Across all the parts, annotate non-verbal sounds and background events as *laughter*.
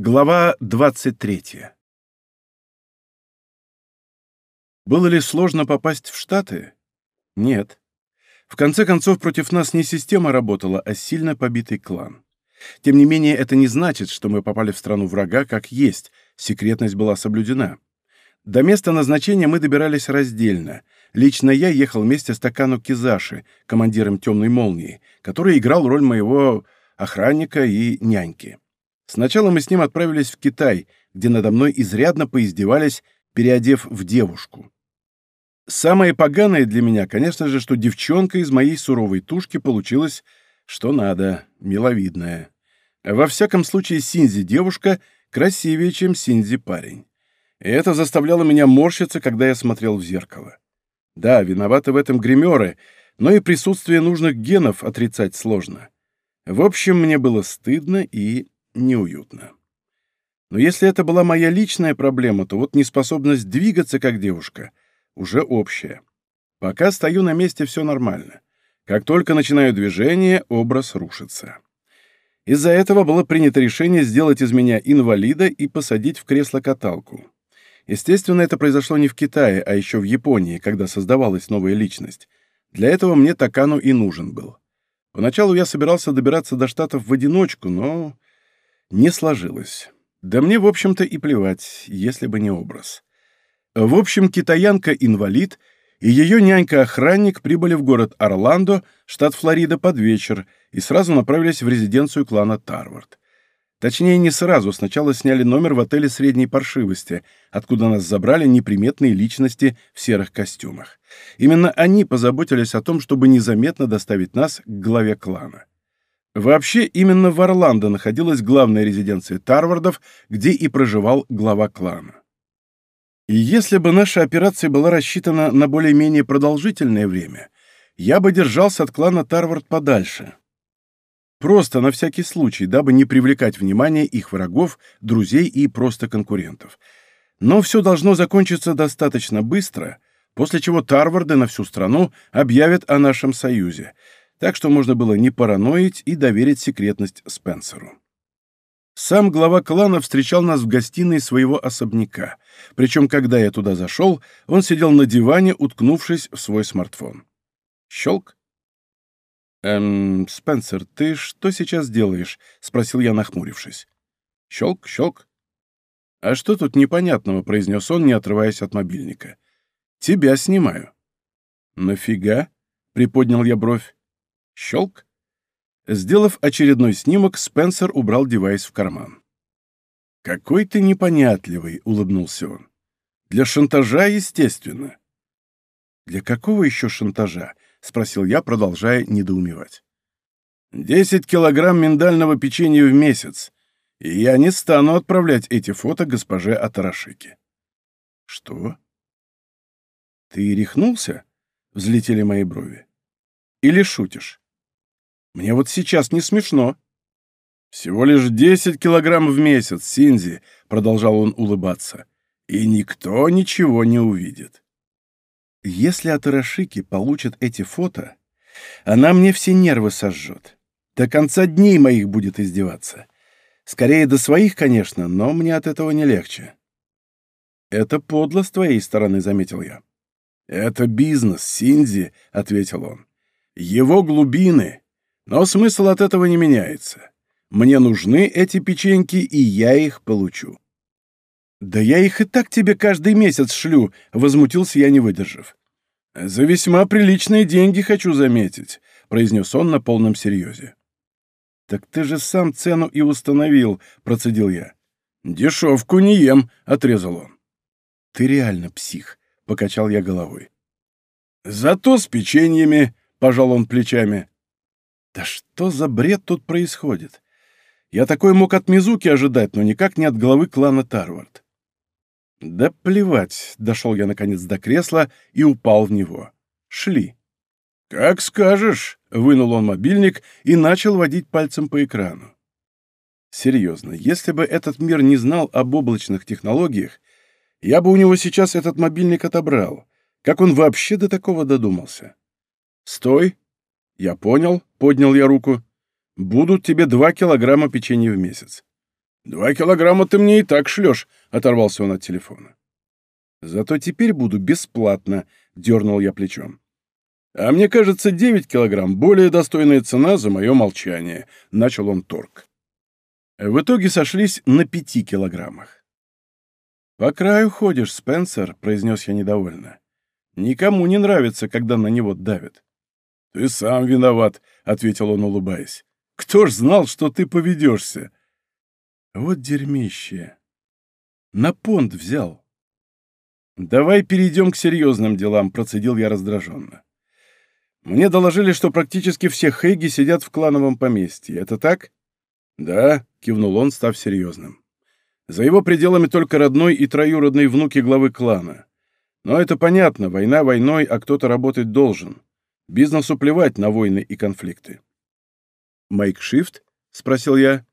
Глава 23. Было ли сложно попасть в Штаты? Нет. В конце концов, против нас не система работала, а сильно побитый клан. Тем не менее, это не значит, что мы попали в страну врага как есть, секретность была соблюдена. До места назначения мы добирались раздельно. Лично я ехал вместе с Такану Кизаши, командиром «Темной молнии», который играл роль моего охранника и няньки. Сначала мы с ним отправились в Китай, где надо мной изрядно поиздевались, переодев в девушку. Самое поганое для меня, конечно же, что девчонка из моей суровой тушки получилась, что надо, миловидная. Во всяком случае, Синзи девушка красивее, чем Синзи парень. И это заставляло меня морщиться, когда я смотрел в зеркало. Да, виноваты в этом гримеры, но и присутствие нужных генов отрицать сложно. В общем, мне было стыдно и неуютно. Но если это была моя личная проблема, то вот неспособность двигаться как девушка уже общая. Пока стою на месте, все нормально. Как только начинаю движение, образ рушится. Из-за этого было принято решение сделать из меня инвалида и посадить в кресло-каталку. Естественно, это произошло не в Китае, а еще в Японии, когда создавалась новая личность. Для этого мне Такану и нужен был. Поначалу я собирался добираться до Штатов в одиночку, но не сложилось. Да мне, в общем-то, и плевать, если бы не образ. В общем, китаянка-инвалид и ее нянька-охранник прибыли в город Орландо, штат Флорида, под вечер и сразу направились в резиденцию клана Тарвард. Точнее, не сразу, сначала сняли номер в отеле средней паршивости, откуда нас забрали неприметные личности в серых костюмах. Именно они позаботились о том, чтобы незаметно доставить нас к главе клана. Вообще, именно в Орландо находилась главная резиденция Тарвардов, где и проживал глава клана. И если бы наша операция была рассчитана на более-менее продолжительное время, я бы держался от клана Тарвард подальше. Просто на всякий случай, дабы не привлекать внимание их врагов, друзей и просто конкурентов. Но все должно закончиться достаточно быстро, после чего Тарварды на всю страну объявят о нашем союзе — так что можно было не параноить и доверить секретность Спенсеру. Сам глава клана встречал нас в гостиной своего особняка, причем, когда я туда зашел, он сидел на диване, уткнувшись в свой смартфон. Щелк. «Эм, Спенсер, ты что сейчас делаешь?» — спросил я, нахмурившись. Щелк, щелк. «А что тут непонятного?» — произнес он, не отрываясь от мобильника. «Тебя снимаю». «Нафига?» — приподнял я бровь. Щелк. Сделав очередной снимок, Спенсер убрал девайс в карман. «Какой ты непонятливый», — улыбнулся он. «Для шантажа, естественно». «Для какого еще шантажа?» — спросил я, продолжая недоумевать. «Десять килограмм миндального печенья в месяц, и я не стану отправлять эти фото госпоже Атарашики». «Что?» «Ты рехнулся?» — взлетели мои брови. «Или шутишь?» Мне вот сейчас не смешно». «Всего лишь десять килограмм в месяц, Синзи», — продолжал он улыбаться, — «и никто ничего не увидит». «Если Атарашики получит эти фото, она мне все нервы сожжет. До конца дней моих будет издеваться. Скорее до своих, конечно, но мне от этого не легче». «Это подло с твоей стороны», — заметил я. «Это бизнес, Синзи», — ответил он. «Его глубины но смысл от этого не меняется. Мне нужны эти печеньки, и я их получу. «Да я их и так тебе каждый месяц шлю», — возмутился я, не выдержав. «За весьма приличные деньги хочу заметить», — произнес он на полном серьезе. «Так ты же сам цену и установил», — процедил я. «Дешевку не ем», — отрезал он. «Ты реально псих», — покачал я головой. «Зато с печеньями», — пожал он плечами. Да что за бред тут происходит? Я такой мог от Мизуки ожидать, но никак не от главы клана Тарвард. Да плевать, дошел я наконец до кресла и упал в него. Шли. «Как скажешь», — вынул он мобильник и начал водить пальцем по экрану. Серьезно, если бы этот мир не знал об облачных технологиях, я бы у него сейчас этот мобильник отобрал. Как он вообще до такого додумался? «Стой!» «Я понял», — поднял я руку. «Будут тебе два килограмма печенья в месяц». «Два килограмма ты мне и так шлешь», — оторвался он от телефона. «Зато теперь буду бесплатно», — дернул я плечом. «А мне кажется, девять килограмм — более достойная цена за мое молчание», — начал он торг. В итоге сошлись на пяти килограммах. «По краю ходишь, Спенсер», — произнес я недовольно. «Никому не нравится, когда на него давят». «Ты сам виноват», — ответил он, улыбаясь. «Кто ж знал, что ты поведешься?» «Вот дерьмище. На понт взял». «Давай перейдем к серьезным делам», — процедил я раздраженно. «Мне доложили, что практически все Хейги сидят в клановом поместье. Это так?» «Да», — кивнул он, став серьезным. «За его пределами только родной и троюродный внуки главы клана. Но это понятно, война войной, а кто-то работать должен. Бизнесу плевать на войны и конфликты». «Майкшифт?» — спросил я.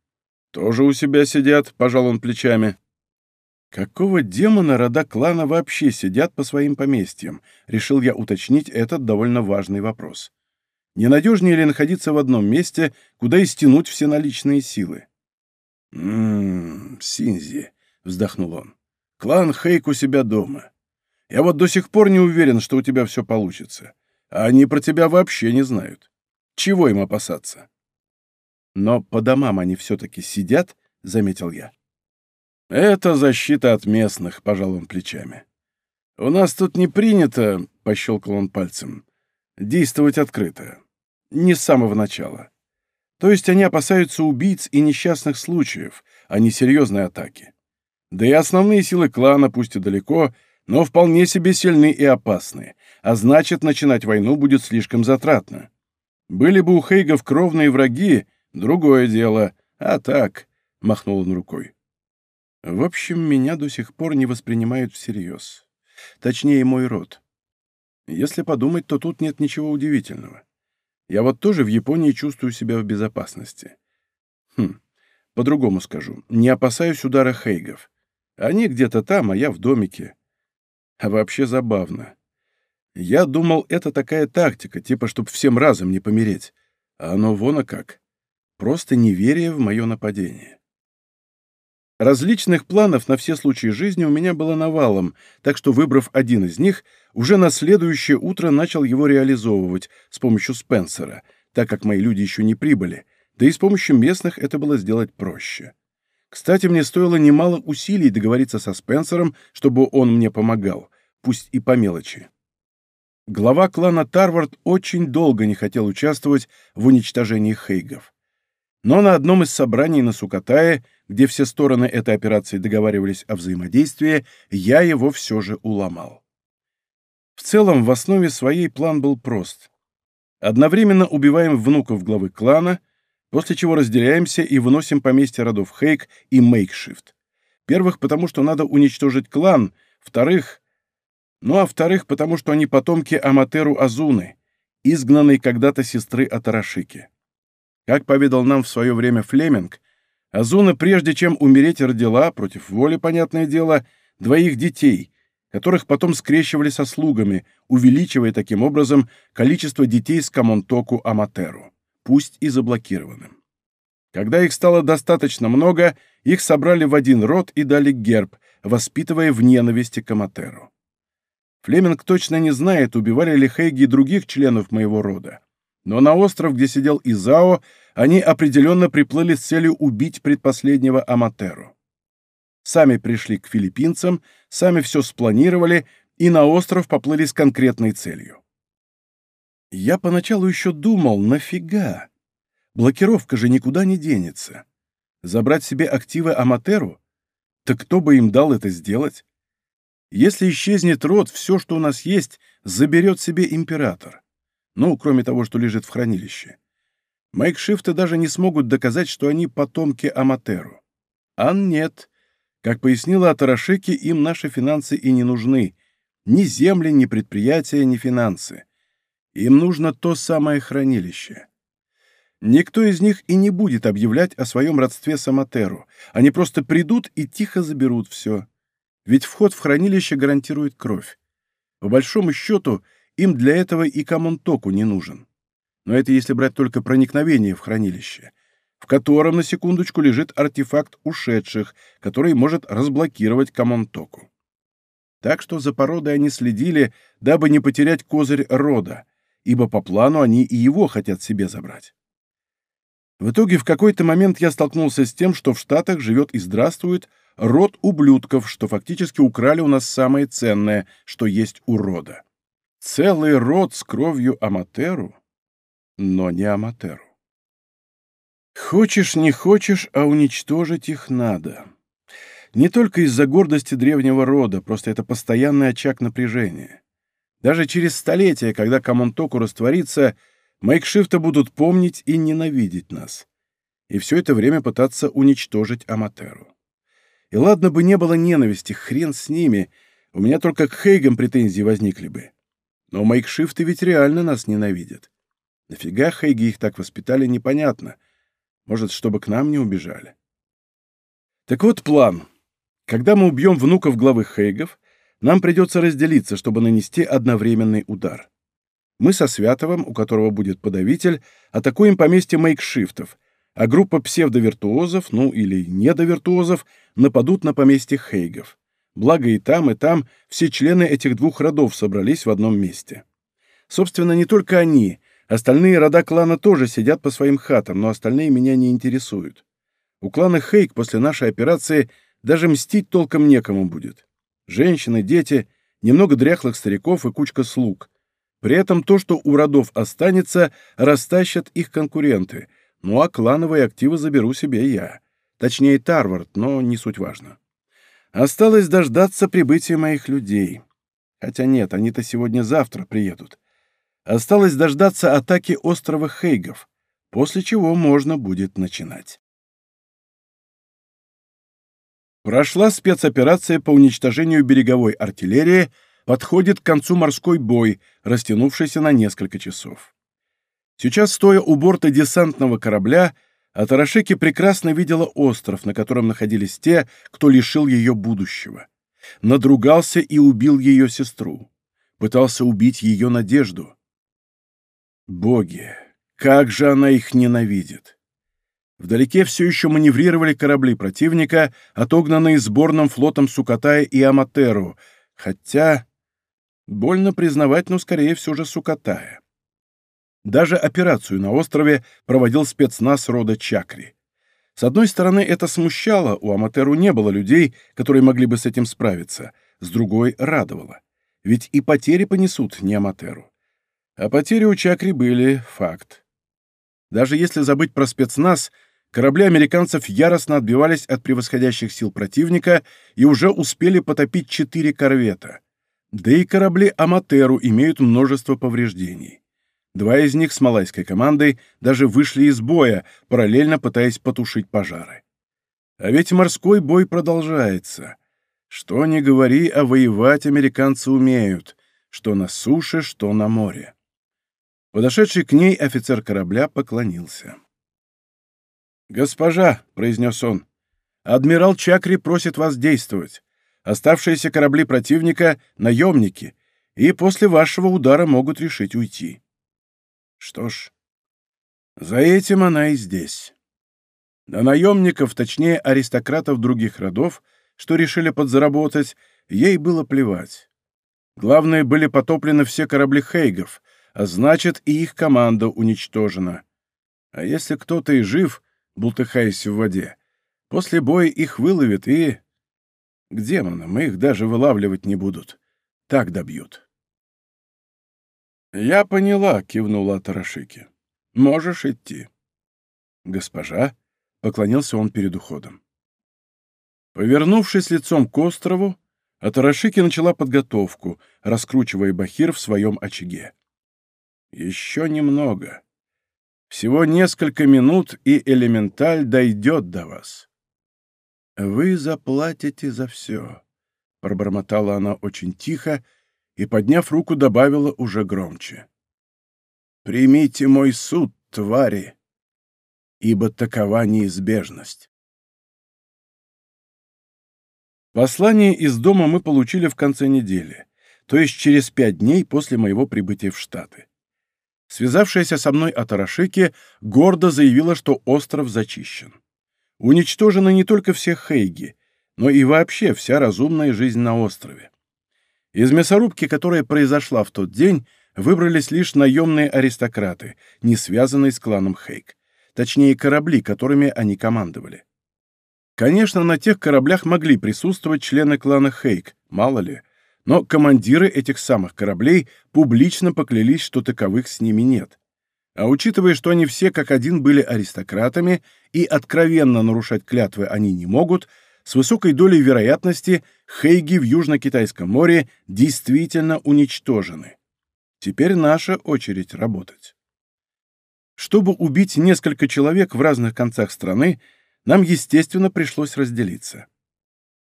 «Тоже у себя сидят», — пожал он плечами. «Какого демона рода клана вообще сидят по своим поместьям?» — решил я уточнить этот довольно важный вопрос. Не надежнее ли находиться в одном месте, куда и стянуть все наличные силы? «М-м, Синзи», — вздохнул он, — «клан Хейк у себя дома. Я вот до сих пор не уверен, что у тебя все получится. А они про тебя вообще не знают. Чего им опасаться?» «Но по домам они все-таки сидят», — заметил я. «Это защита от местных», — пожал он плечами. «У нас тут не принято», — пощелкал он пальцем, — «действовать открыто не с самого начала. То есть они опасаются убийц и несчастных случаев, а не серьезной атаки. Да и основные силы клана, пусть и далеко, но вполне себе сильны и опасны, а значит, начинать войну будет слишком затратно. Были бы у Хейгов кровные враги, другое дело, а так, — махнул он рукой. В общем, меня до сих пор не воспринимают всерьез. Точнее, мой род. Если подумать, то тут нет ничего удивительного. Я вот тоже в Японии чувствую себя в безопасности. Хм, по-другому скажу. Не опасаюсь удара хейгов. Они где-то там, а я в домике. А вообще забавно. Я думал, это такая тактика, типа, чтобы всем разом не помереть. А оно вон а как. Просто неверие в мое нападение. Различных планов на все случаи жизни у меня было навалом, так что, выбрав один из них, уже на следующее утро начал его реализовывать с помощью Спенсера, так как мои люди еще не прибыли, да и с помощью местных это было сделать проще. Кстати, мне стоило немало усилий договориться со Спенсером, чтобы он мне помогал, пусть и по мелочи. Глава клана Тарвард очень долго не хотел участвовать в уничтожении хейгов. Но на одном из собраний на Сукатае где все стороны этой операции договаривались о взаимодействии, я его все же уломал. В целом, в основе своей план был прост. Одновременно убиваем внуков главы клана, после чего разделяемся и выносим поместье родов Хейк и Мейкшифт. Первых, потому что надо уничтожить клан, вторых... Ну а вторых, потому что они потомки Аматеру Азуны, изгнанной когда-то сестры Атарашики. Как поведал нам в свое время Флеминг, Азуна, прежде чем умереть, родила, против воли, понятное дело, двоих детей, которых потом скрещивали со слугами, увеличивая таким образом количество детей с Камонтоку Аматеру, пусть и заблокированным. Когда их стало достаточно много, их собрали в один род и дали герб, воспитывая в ненависти к Аматеру. Флеминг точно не знает, убивали ли Хейги других членов моего рода. Но на остров, где сидел Изао, они определенно приплыли с целью убить предпоследнего Аматеру. Сами пришли к филиппинцам, сами все спланировали и на остров поплыли с конкретной целью. Я поначалу еще думал, нафига? Блокировка же никуда не денется. Забрать себе активы Аматеру? Так кто бы им дал это сделать? Если исчезнет род, все, что у нас есть, заберет себе император. Ну, кроме того, что лежит в хранилище. Майкшифты даже не смогут доказать, что они потомки Аматеру. А нет. Как пояснила Атарашики, им наши финансы и не нужны. Ни земли, ни предприятия, ни финансы. Им нужно то самое хранилище. Никто из них и не будет объявлять о своем родстве с Аматеру. Они просто придут и тихо заберут все. Ведь вход в хранилище гарантирует кровь. По большому счету, им для этого и Камонтоку не нужен. Но это если брать только проникновение в хранилище. в котором, на секундочку, лежит артефакт ушедших, который может разблокировать Камонтоку. Так что за породой они следили, дабы не потерять козырь рода, ибо по плану они и его хотят себе забрать. В итоге в какой-то момент я столкнулся с тем, что в Штатах живет и здравствует род ублюдков, что фактически украли у нас самое ценное, что есть у рода. Целый род с кровью Аматеру, но не Аматеру. Хочешь, не хочешь, а уничтожить их надо. Не только из-за гордости древнего рода, просто это постоянный очаг напряжения. Даже через столетия, когда Камонтоку растворится, Майкшифта будут помнить и ненавидеть нас. И все это время пытаться уничтожить Аматеру. И ладно бы не было ненависти, хрен с ними, у меня только к Хейгам претензии возникли бы. Но Майкшифты ведь реально нас ненавидят. Нафига Хейги их так воспитали, непонятно. Может, чтобы к нам не убежали. Так вот план. Когда мы убьем внуков главы Хейгов, нам придется разделиться, чтобы нанести одновременный удар. Мы со Святовым, у которого будет подавитель, атакуем поместье мейкшифтов, а группа псевдовиртуозов, ну или недовиртуозов, нападут на поместье Хейгов. Благо и там, и там все члены этих двух родов собрались в одном месте. Собственно, не только они, остальные рода клана тоже сидят по своим хатам, но остальные меня не интересуют. У клана Хейг после нашей операции даже мстить толком некому будет. Женщины, дети, немного дряхлых стариков и кучка слуг. При этом то, что у родов останется, растащат их конкуренты. Ну а клановые активы заберу себе я. Точнее, Тарвард, но не суть важно. Осталось дождаться прибытия моих людей. Хотя нет, они-то сегодня-завтра приедут. Осталось дождаться атаки острова Хейгов, после чего можно будет начинать. Прошла спецоперация по уничтожению береговой артиллерии, подходит к концу морской бой, растянувшийся на несколько часов. Сейчас, стоя у борта десантного корабля, Атарашеки прекрасно видела остров, на котором находились те, кто лишил ее будущего. Надругался и убил ее сестру. Пытался убить ее надежду. Боги, как же она их ненавидит! Вдалеке все еще маневрировали корабли противника, отогнанные сборным флотом Сукатая и Аматеру, хотя... Больно признавать, но скорее все же Сукатая. Даже операцию на острове проводил спецназ рода Чакри. С одной стороны, это смущало, у Аматеру не было людей, которые могли бы с этим справиться, с другой — радовало. Ведь и потери понесут не Аматеру. А потери у Чакри были — факт. Даже если забыть про спецназ — Корабли американцев яростно отбивались от превосходящих сил противника и уже успели потопить четыре корвета. Да и корабли «Аматеру» имеют множество повреждений. Два из них с малайской командой даже вышли из боя, параллельно пытаясь потушить пожары. А ведь морской бой продолжается. Что ни говори, а воевать американцы умеют, что на суше, что на море. Подошедший к ней офицер корабля поклонился. «Госпожа», — произнес он, — «адмирал Чакри просит вас действовать. Оставшиеся корабли противника — наемники, и после вашего удара могут решить уйти». Что ж, за этим она и здесь. На наемников, точнее аристократов других родов, что решили подзаработать, ей было плевать. Главное, были потоплены все корабли Хейгов, а значит, и их команда уничтожена. А если кто-то и жив, бултыхаясь в воде. После боя их выловят и... К демонам их даже вылавливать не будут. Так добьют. «Я поняла», — кивнула Тарашики. «Можешь идти». «Госпожа», — поклонился он перед уходом. Повернувшись лицом к острову, Атарашики начала подготовку, раскручивая бахир в своем очаге. «Еще немного. Всего несколько минут, и элементаль дойдет до вас. «Вы заплатите за все», — пробормотала она очень тихо и, подняв руку, добавила уже громче. «Примите мой суд, твари, ибо такова неизбежность». Послание из дома мы получили в конце недели, то есть через пять дней после моего прибытия в Штаты. Связавшаяся со мной Атарашики гордо заявила, что остров зачищен. Уничтожены не только все хейги, но и вообще вся разумная жизнь на острове. Из мясорубки, которая произошла в тот день, выбрались лишь наемные аристократы, не связанные с кланом Хейг. Точнее, корабли, которыми они командовали. Конечно, на тех кораблях могли присутствовать члены клана Хейг, мало ли, но командиры этих самых кораблей публично поклялись, что таковых с ними нет. А учитывая, что они все как один были аристократами и откровенно нарушать клятвы они не могут, с высокой долей вероятности Хейги в Южно-Китайском море действительно уничтожены. Теперь наша очередь работать. Чтобы убить несколько человек в разных концах страны, нам, естественно, пришлось разделиться.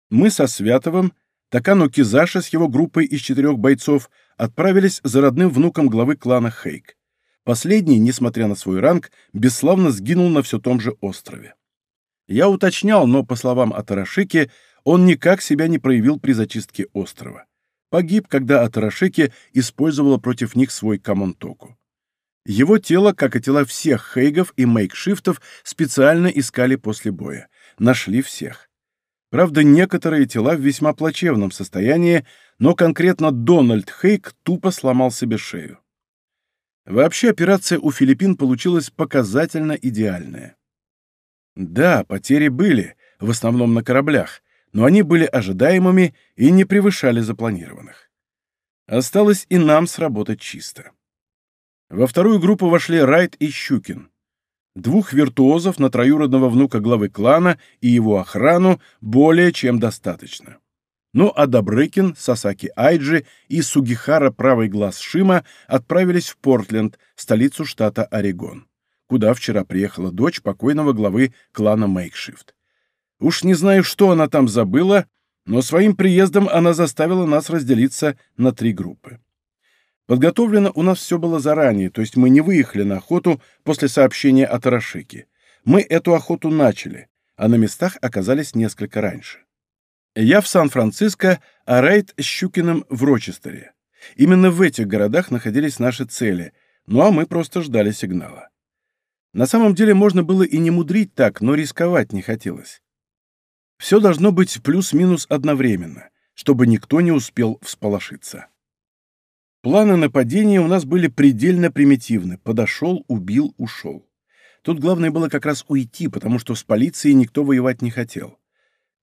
Мы со Святовым Такану Кизаша с его группой из четырех бойцов отправились за родным внуком главы клана Хейк. Последний, несмотря на свой ранг, бесславно сгинул на все том же острове. Я уточнял, но, по словам Атарашики, он никак себя не проявил при зачистке острова. Погиб, когда Атарашики использовала против них свой камонтоку. Его тело, как и тела всех хейгов и мейкшифтов, специально искали после боя. Нашли всех. Правда, некоторые тела в весьма плачевном состоянии, но конкретно Дональд Хейк тупо сломал себе шею. Вообще операция у Филиппин получилась показательно идеальная. Да, потери были, в основном на кораблях, но они были ожидаемыми и не превышали запланированных. Осталось и нам сработать чисто. Во вторую группу вошли Райт и Щукин. Двух виртуозов на троюродного внука главы клана и его охрану более чем достаточно. Ну а Добрыкин, Сасаки Айджи и Сугихара Правый Глаз Шима отправились в Портленд, столицу штата Орегон, куда вчера приехала дочь покойного главы клана Мейкшифт. Уж не знаю, что она там забыла, но своим приездом она заставила нас разделиться на три группы. Подготовлено у нас все было заранее, то есть мы не выехали на охоту после сообщения от Арашики. Мы эту охоту начали, а на местах оказались несколько раньше. Я в Сан-Франциско, а Райт с Щукиным в Рочестере. Именно в этих городах находились наши цели, ну а мы просто ждали сигнала. На самом деле можно было и не мудрить так, но рисковать не хотелось. Все должно быть плюс-минус одновременно, чтобы никто не успел всполошиться. Планы нападения у нас были предельно примитивны. Подошел, убил, ушел. Тут главное было как раз уйти, потому что с полицией никто воевать не хотел.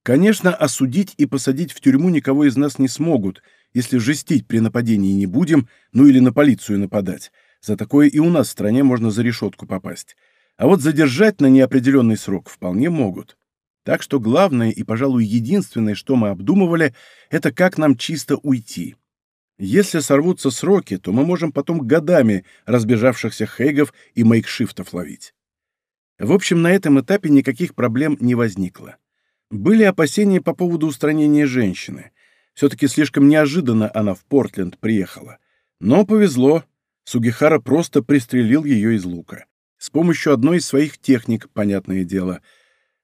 Конечно, осудить и посадить в тюрьму никого из нас не смогут, если жестить при нападении не будем, ну или на полицию нападать. За такое и у нас в стране можно за решетку попасть. А вот задержать на неопределенный срок вполне могут. Так что главное и, пожалуй, единственное, что мы обдумывали, это как нам чисто уйти. Если сорвутся сроки, то мы можем потом годами разбежавшихся хейгов и мейкшифтов ловить. В общем, на этом этапе никаких проблем не возникло. Были опасения по поводу устранения женщины. Все-таки слишком неожиданно она в Портленд приехала. Но повезло. Сугихара просто пристрелил ее из лука. С помощью одной из своих техник, понятное дело.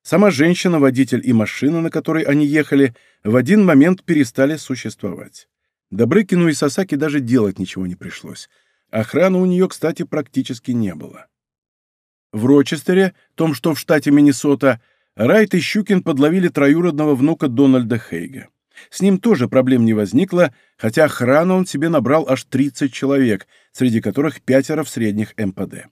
Сама женщина, водитель и машина, на которой они ехали, в один момент перестали существовать. Добрыкину и Сасаки даже делать ничего не пришлось. Охраны у нее, кстати, практически не было. В Рочестере, том, что в штате Миннесота, Райт и Щукин подловили троюродного внука Дональда Хейга. С ним тоже проблем не возникло, хотя охрану он себе набрал аж 30 человек, среди которых пятеро в средних МПД.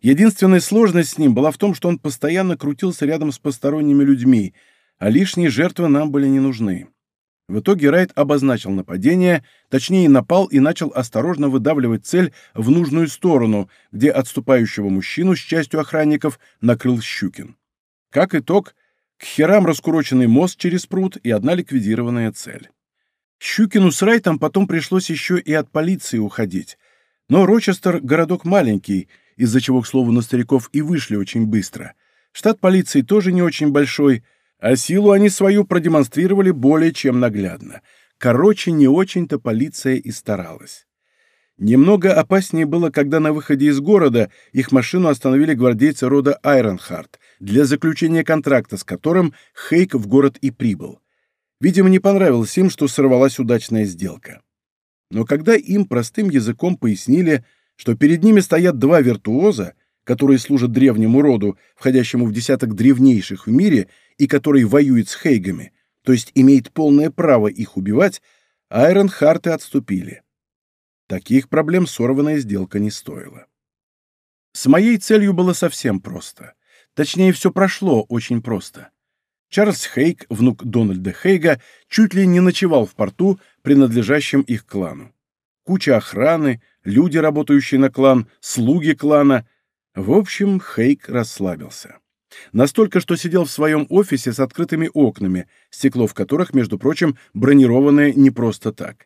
Единственная сложность с ним была в том, что он постоянно крутился рядом с посторонними людьми, а лишние жертвы нам были не нужны. В итоге Райт обозначил нападение, точнее напал и начал осторожно выдавливать цель в нужную сторону, где отступающего мужчину с частью охранников накрыл Щукин. Как итог, к херам раскуроченный мост через пруд и одна ликвидированная цель. Щукину с Райтом потом пришлось еще и от полиции уходить. Но Рочестер — городок маленький, из-за чего, к слову, на стариков и вышли очень быстро. Штат полиции тоже не очень большой — а силу они свою продемонстрировали более чем наглядно. Короче, не очень-то полиция и старалась. Немного опаснее было, когда на выходе из города их машину остановили гвардейцы рода Айронхарт для заключения контракта, с которым Хейк в город и прибыл. Видимо, не понравилось им, что сорвалась удачная сделка. Но когда им простым языком пояснили, что перед ними стоят два виртуоза, которые служат древнему роду, входящему в десяток древнейших в мире и который воюет с Хейгами, то есть имеет полное право их убивать, Айронхарты отступили. Таких проблем сорванная сделка не стоила. С моей целью было совсем просто. Точнее, все прошло очень просто. Чарльз Хейг, внук Дональда Хейга, чуть ли не ночевал в порту, принадлежащем их клану. Куча охраны, люди, работающие на клан, слуги клана. В общем, Хейг расслабился. Настолько, что сидел в своем офисе с открытыми окнами, стекло в которых, между прочим, бронированное не просто так.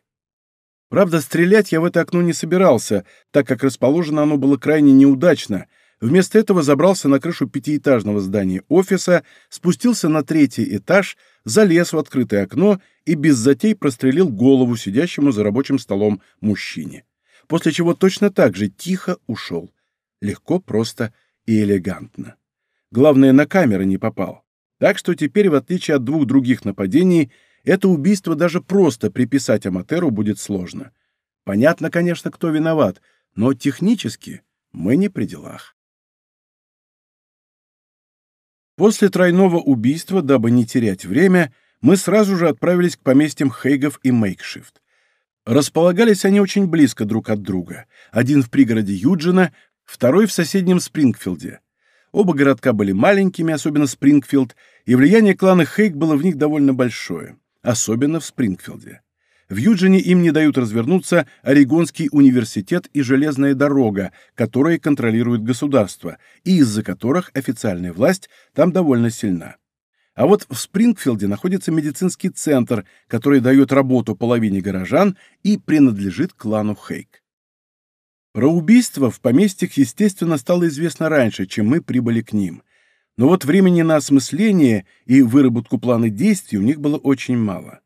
Правда, стрелять я в это окно не собирался, так как расположено оно было крайне неудачно. Вместо этого забрался на крышу пятиэтажного здания офиса, спустился на третий этаж, залез в открытое окно и без затей прострелил голову сидящему за рабочим столом мужчине. После чего точно так же тихо ушел. Легко, просто и элегантно. Главное, на камеры не попал. Так что теперь, в отличие от двух других нападений, это убийство даже просто приписать Аматеру будет сложно. Понятно, конечно, кто виноват, но технически мы не при делах. После тройного убийства, дабы не терять время, мы сразу же отправились к поместьям Хейгов и Мейкшифт. Располагались они очень близко друг от друга. Один в пригороде Юджина, второй в соседнем Спрингфилде. Оба городка были маленькими, особенно Спрингфилд, и влияние клана Хейг было в них довольно большое особенно в Спрингфилде. В Юджине им не дают развернуться Орегонский университет и железная дорога, которые контролирует государство, и из-за которых официальная власть там довольно сильна. А вот в Спрингфилде находится медицинский центр, который дает работу половине горожан и принадлежит клану Хейк. Про убийство в поместьях, естественно, стало известно раньше, чем мы прибыли к ним, но вот времени на осмысление и выработку плана действий у них было очень мало.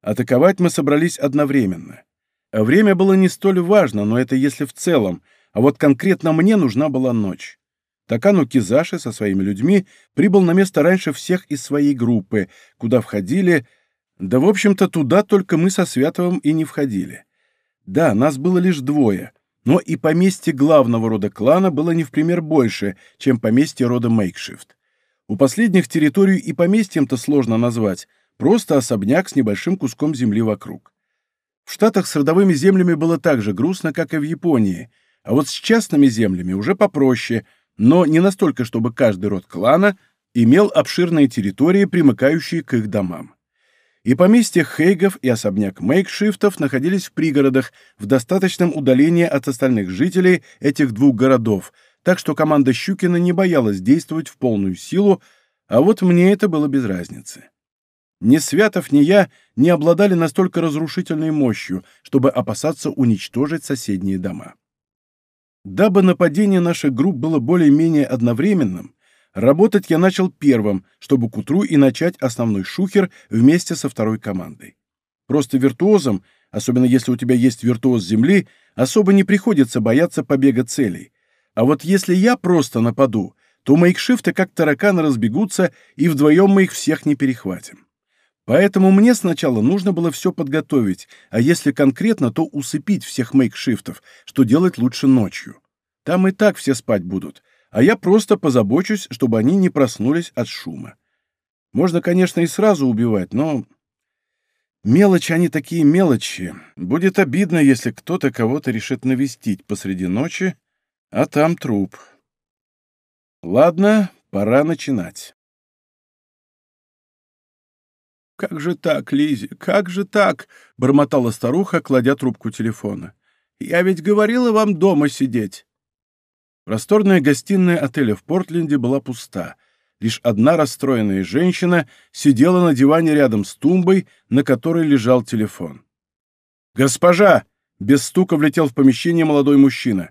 Атаковать мы собрались одновременно. Время было не столь важно, но это если в целом, а вот конкретно мне нужна была ночь. Такану Кизаши со своими людьми прибыл на место раньше всех из своей группы, куда входили... Да, в общем-то, туда только мы со Святовым и не входили. Да, нас было лишь двое, но и поместье главного рода клана было не в пример больше, чем поместье рода Мейкшифт. У последних территорию и поместьем-то сложно назвать, просто особняк с небольшим куском земли вокруг. В Штатах с родовыми землями было так же грустно, как и в Японии, а вот с частными землями уже попроще, но не настолько, чтобы каждый род клана имел обширные территории, примыкающие к их домам и поместья Хейгов и особняк Мейкшифтов находились в пригородах в достаточном удалении от остальных жителей этих двух городов, так что команда Щукина не боялась действовать в полную силу, а вот мне это было без разницы. Ни Святов, ни я не обладали настолько разрушительной мощью, чтобы опасаться уничтожить соседние дома. Дабы нападение наших групп было более-менее одновременным, Работать я начал первым, чтобы к утру и начать основной шухер вместе со второй командой. Просто виртуозом, особенно если у тебя есть виртуоз земли, особо не приходится бояться побега целей. А вот если я просто нападу, то мейкшифты как тараканы разбегутся, и вдвоем мы их всех не перехватим. Поэтому мне сначала нужно было все подготовить, а если конкретно, то усыпить всех мейкшифтов, что делать лучше ночью. Там и так все спать будут, а я просто позабочусь, чтобы они не проснулись от шума. Можно, конечно, и сразу убивать, но... Мелочи они такие мелочи. Будет обидно, если кто-то кого-то решит навестить посреди ночи, а там труп. Ладно, пора начинать. «Как же так, Лизи, как же так?» — бормотала старуха, кладя трубку телефона. «Я ведь говорила вам дома сидеть». Просторная гостиная отеля в Портленде была пуста. Лишь одна расстроенная женщина сидела на диване рядом с тумбой, на которой лежал телефон. «Госпожа!» — без стука влетел в помещение молодой мужчина.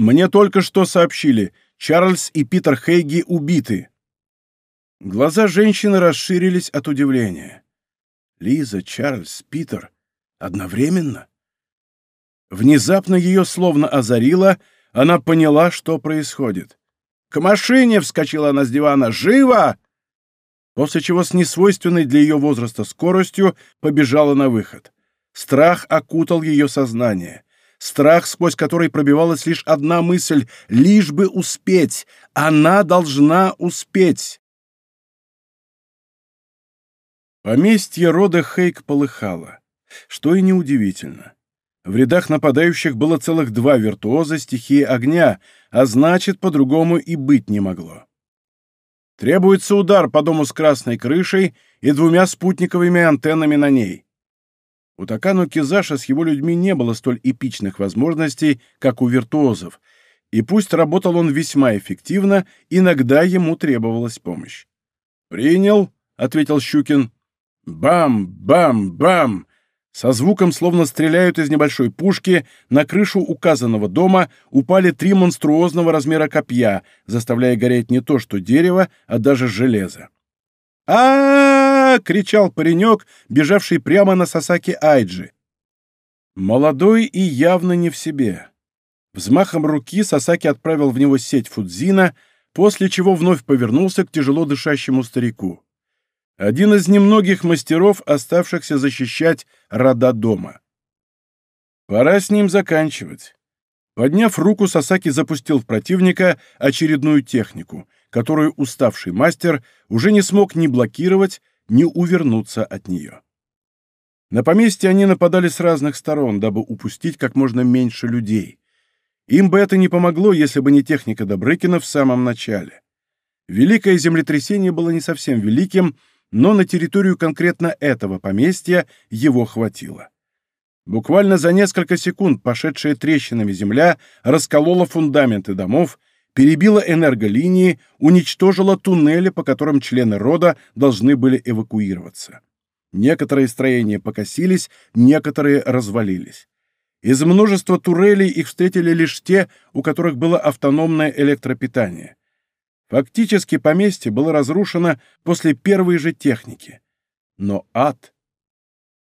«Мне только что сообщили. Чарльз и Питер Хейги убиты». Глаза женщины расширились от удивления. Лиза, Чарльз, Питер. Одновременно? Внезапно ее словно озарило — она поняла, что происходит. «К машине!» — вскочила она с дивана. «Живо!» После чего с несвойственной для ее возраста скоростью побежала на выход. Страх окутал ее сознание. Страх, сквозь который пробивалась лишь одна мысль — лишь бы успеть. Она должна успеть. Поместье рода Хейк полыхало, что и неудивительно. В рядах нападающих было целых два виртуоза стихии огня, а значит, по-другому и быть не могло. Требуется удар по дому с красной крышей и двумя спутниковыми антеннами на ней. У Такану Кизаша с его людьми не было столь эпичных возможностей, как у виртуозов, и пусть работал он весьма эффективно, иногда ему требовалась помощь. «Принял», — ответил Щукин. «Бам! Бам! Бам!» Со звуком, словно стреляют из небольшой пушки, на крышу указанного дома упали три монструозного размера копья, заставляя гореть не то что дерево, а даже железо. а кричал паренек, бежавший прямо на Сасаки Айджи. Молодой и явно не в себе. Взмахом руки Сасаки отправил в него сеть Фудзина, после чего вновь повернулся к тяжело дышащему старику. Один из немногих мастеров, оставшихся защищать рода дома. Пора с ним заканчивать. Подняв руку, Сасаки запустил в противника очередную технику, которую уставший мастер уже не смог ни блокировать, не увернуться от нее. На поместье они нападали с разных сторон, дабы упустить как можно меньше людей. Им бы это не помогло, если бы не техника Добрыкина в самом начале. Великое землетрясение было не совсем великим, но на территорию конкретно этого поместья его хватило. Буквально за несколько секунд пошедшая трещинами земля расколола фундаменты домов, перебила энерголинии, уничтожила туннели, по которым члены рода должны были эвакуироваться. Некоторые строения покосились, некоторые развалились. Из множества турелей их встретили лишь те, у которых было автономное электропитание. Фактически поместье было разрушено после первой же техники. Но ад...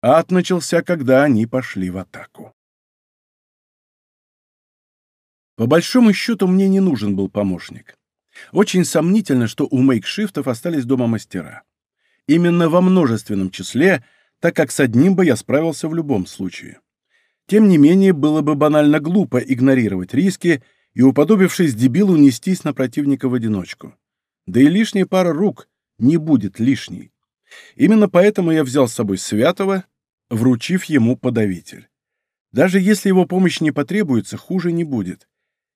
Ад начался, когда они пошли в атаку. По большому счету мне не нужен был помощник. Очень сомнительно, что у мейкшифтов остались дома мастера. Именно во множественном числе, так как с одним бы я справился в любом случае. Тем не менее, было бы банально глупо игнорировать риски и, уподобившись дебилу, нестись на противника в одиночку. Да и лишняя пара рук не будет лишней. Именно поэтому я взял с собой Святого, вручив ему подавитель. Даже если его помощь не потребуется, хуже не будет.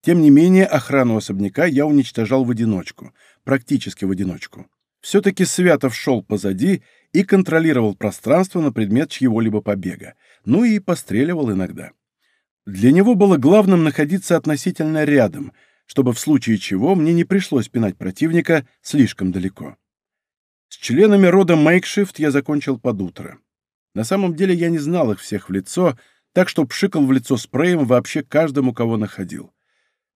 Тем не менее, охрану особняка я уничтожал в одиночку, практически в одиночку. Все-таки Святов шел позади и контролировал пространство на предмет чьего-либо побега, ну и постреливал иногда. Для него было главным находиться относительно рядом, чтобы в случае чего мне не пришлось пинать противника слишком далеко. С членами рода Мейкшифт я закончил под утро. На самом деле я не знал их всех в лицо, так что пшикал в лицо спреем вообще каждому, кого находил.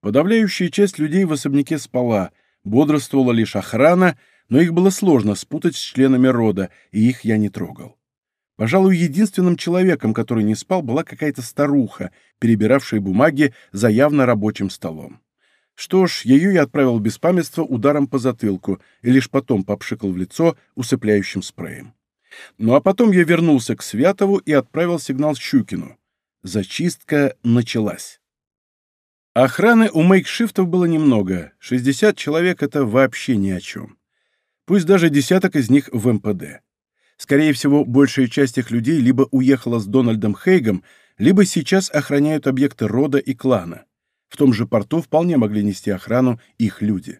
Подавляющая часть людей в особняке спала, бодрствовала лишь охрана, но их было сложно спутать с членами рода, и их я не трогал. Пожалуй, единственным человеком, который не спал, была какая-то старуха, перебиравшая бумаги за явно рабочим столом. Что ж, ее я отправил без памятства ударом по затылку и лишь потом попшикал в лицо усыпляющим спреем. Ну а потом я вернулся к Святову и отправил сигнал Щукину. Зачистка началась. Охраны у мейкшифтов было немного, 60 человек — это вообще ни о чем. Пусть даже десяток из них в МПД. Скорее всего, большая часть их людей либо уехала с Дональдом Хейгом, либо сейчас охраняют объекты рода и клана. В том же порту вполне могли нести охрану их люди.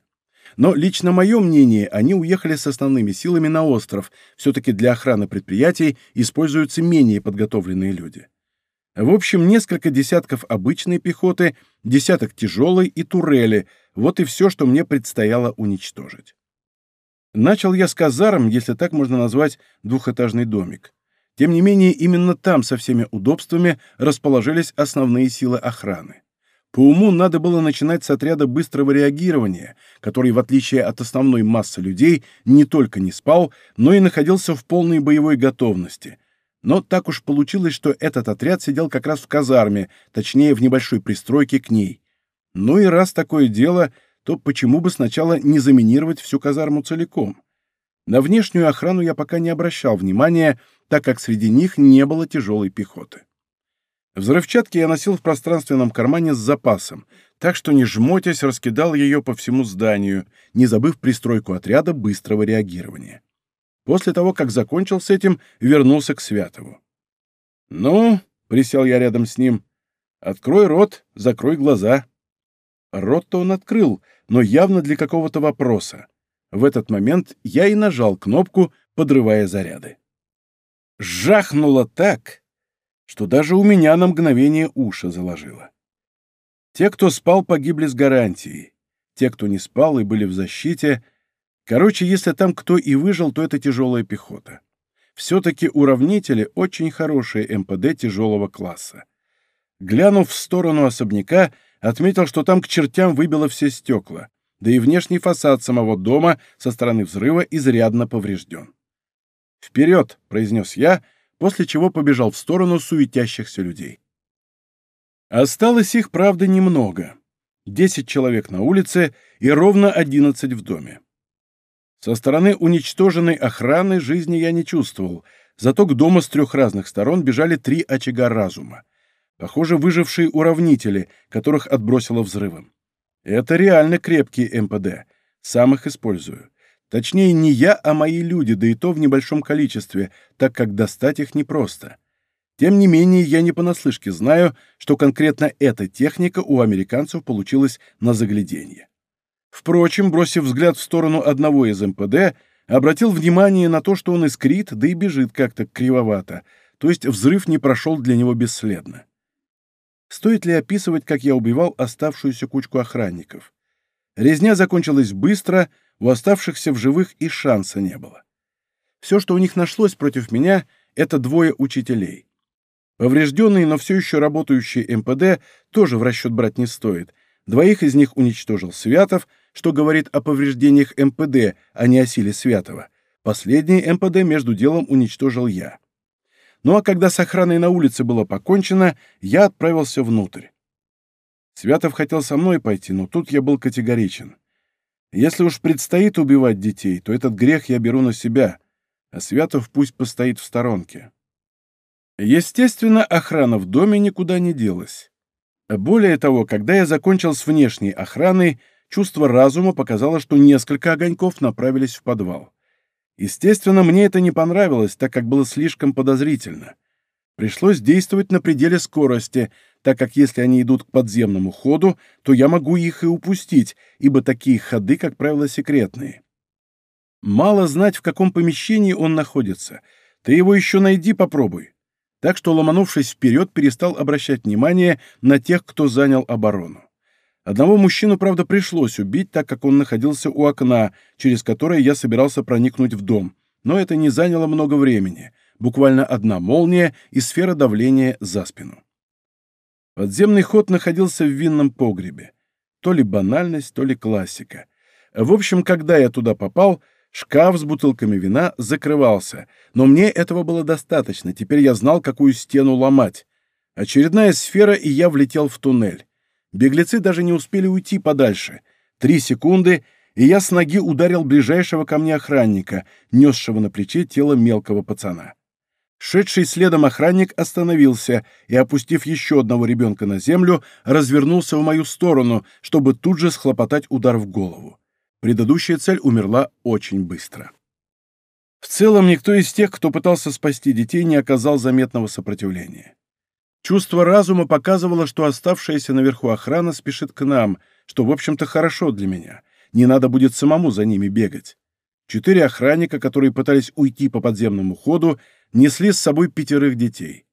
Но лично мое мнение, они уехали с основными силами на остров, все-таки для охраны предприятий используются менее подготовленные люди. В общем, несколько десятков обычной пехоты, десяток тяжелой и турели — вот и все, что мне предстояло уничтожить. Начал я с казарм, если так можно назвать двухэтажный домик. Тем не менее, именно там со всеми удобствами расположились основные силы охраны. По уму надо было начинать с отряда быстрого реагирования, который, в отличие от основной массы людей, не только не спал, но и находился в полной боевой готовности — но так уж получилось, что этот отряд сидел как раз в казарме, точнее, в небольшой пристройке к ней. Ну и раз такое дело, то почему бы сначала не заминировать всю казарму целиком? На внешнюю охрану я пока не обращал внимания, так как среди них не было тяжелой пехоты. Взрывчатки я носил в пространственном кармане с запасом, так что, не жмотясь, раскидал ее по всему зданию, не забыв пристройку отряда быстрого реагирования. После того, как закончил с этим, вернулся к Святову. «Ну», — присел я рядом с ним, — «открой рот, закрой глаза». Рот-то он открыл, но явно для какого-то вопроса. В этот момент я и нажал кнопку, подрывая заряды. Жахнуло так, что даже у меня на мгновение уши заложило. Те, кто спал, погибли с гарантией. Те, кто не спал и были в защите... Короче, если там кто и выжил, то это тяжелая пехота. Все-таки уравнители — очень хорошие МПД тяжелого класса. Глянув в сторону особняка, отметил, что там к чертям выбило все стекла, да и внешний фасад самого дома со стороны взрыва изрядно поврежден. «Вперед!» — произнес я, после чего побежал в сторону суетящихся людей. Осталось их, правда, немного. Десять человек на улице и ровно одиннадцать в доме. Со стороны уничтоженной охраны жизни я не чувствовал, зато к дому с трех разных сторон бежали три очага разума. Похоже, выжившие уравнители, которых отбросило взрывом. Это реально крепкие МПД. Сам их использую. Точнее, не я, а мои люди, да и то в небольшом количестве, так как достать их непросто. Тем не менее, я не понаслышке знаю, что конкретно эта техника у американцев получилась на загляденье. Впрочем, бросив взгляд в сторону одного из МПД, обратил внимание на то, что он искрит, да и бежит как-то кривовато, то есть взрыв не прошел для него бесследно. Стоит ли описывать, как я убивал оставшуюся кучку охранников? Резня закончилась быстро, у оставшихся в живых и шанса не было. Все, что у них нашлось против меня, это двое учителей. Поврежденные, но все еще работающие МПД тоже в расчет брать не стоит. Двоих из них уничтожил Святов, что говорит о повреждениях МПД, а не о силе Святого. Последний МПД между делом уничтожил я. Ну а когда с охраной на улице было покончено, я отправился внутрь. Святов хотел со мной пойти, но тут я был категоричен. Если уж предстоит убивать детей, то этот грех я беру на себя, а Святов пусть постоит в сторонке. Естественно, охрана в доме никуда не делась. Более того, когда я закончил с внешней охраной, чувство разума показало, что несколько огоньков направились в подвал. Естественно, мне это не понравилось, так как было слишком подозрительно. Пришлось действовать на пределе скорости, так как если они идут к подземному ходу, то я могу их и упустить, ибо такие ходы, как правило, секретные. Мало знать, в каком помещении он находится. Ты его еще найди, попробуй так что, ломанувшись вперед, перестал обращать внимание на тех, кто занял оборону. Одного мужчину, правда, пришлось убить, так как он находился у окна, через которое я собирался проникнуть в дом, но это не заняло много времени, буквально одна молния и сфера давления за спину. Подземный ход находился в винном погребе. То ли банальность, то ли классика. В общем, когда я туда попал, Шкаф с бутылками вина закрывался, но мне этого было достаточно, теперь я знал, какую стену ломать. Очередная сфера, и я влетел в туннель. Беглецы даже не успели уйти подальше. Три секунды, и я с ноги ударил ближайшего ко мне охранника, несшего на плече тело мелкого пацана. Шедший следом охранник остановился и, опустив еще одного ребенка на землю, развернулся в мою сторону, чтобы тут же схлопотать удар в голову. Предыдущая цель умерла очень быстро. В целом, никто из тех, кто пытался спасти детей, не оказал заметного сопротивления. Чувство разума показывало, что оставшаяся наверху охрана спешит к нам, что, в общем-то, хорошо для меня. Не надо будет самому за ними бегать. Четыре охранника, которые пытались уйти по подземному ходу, несли с собой пятерых детей.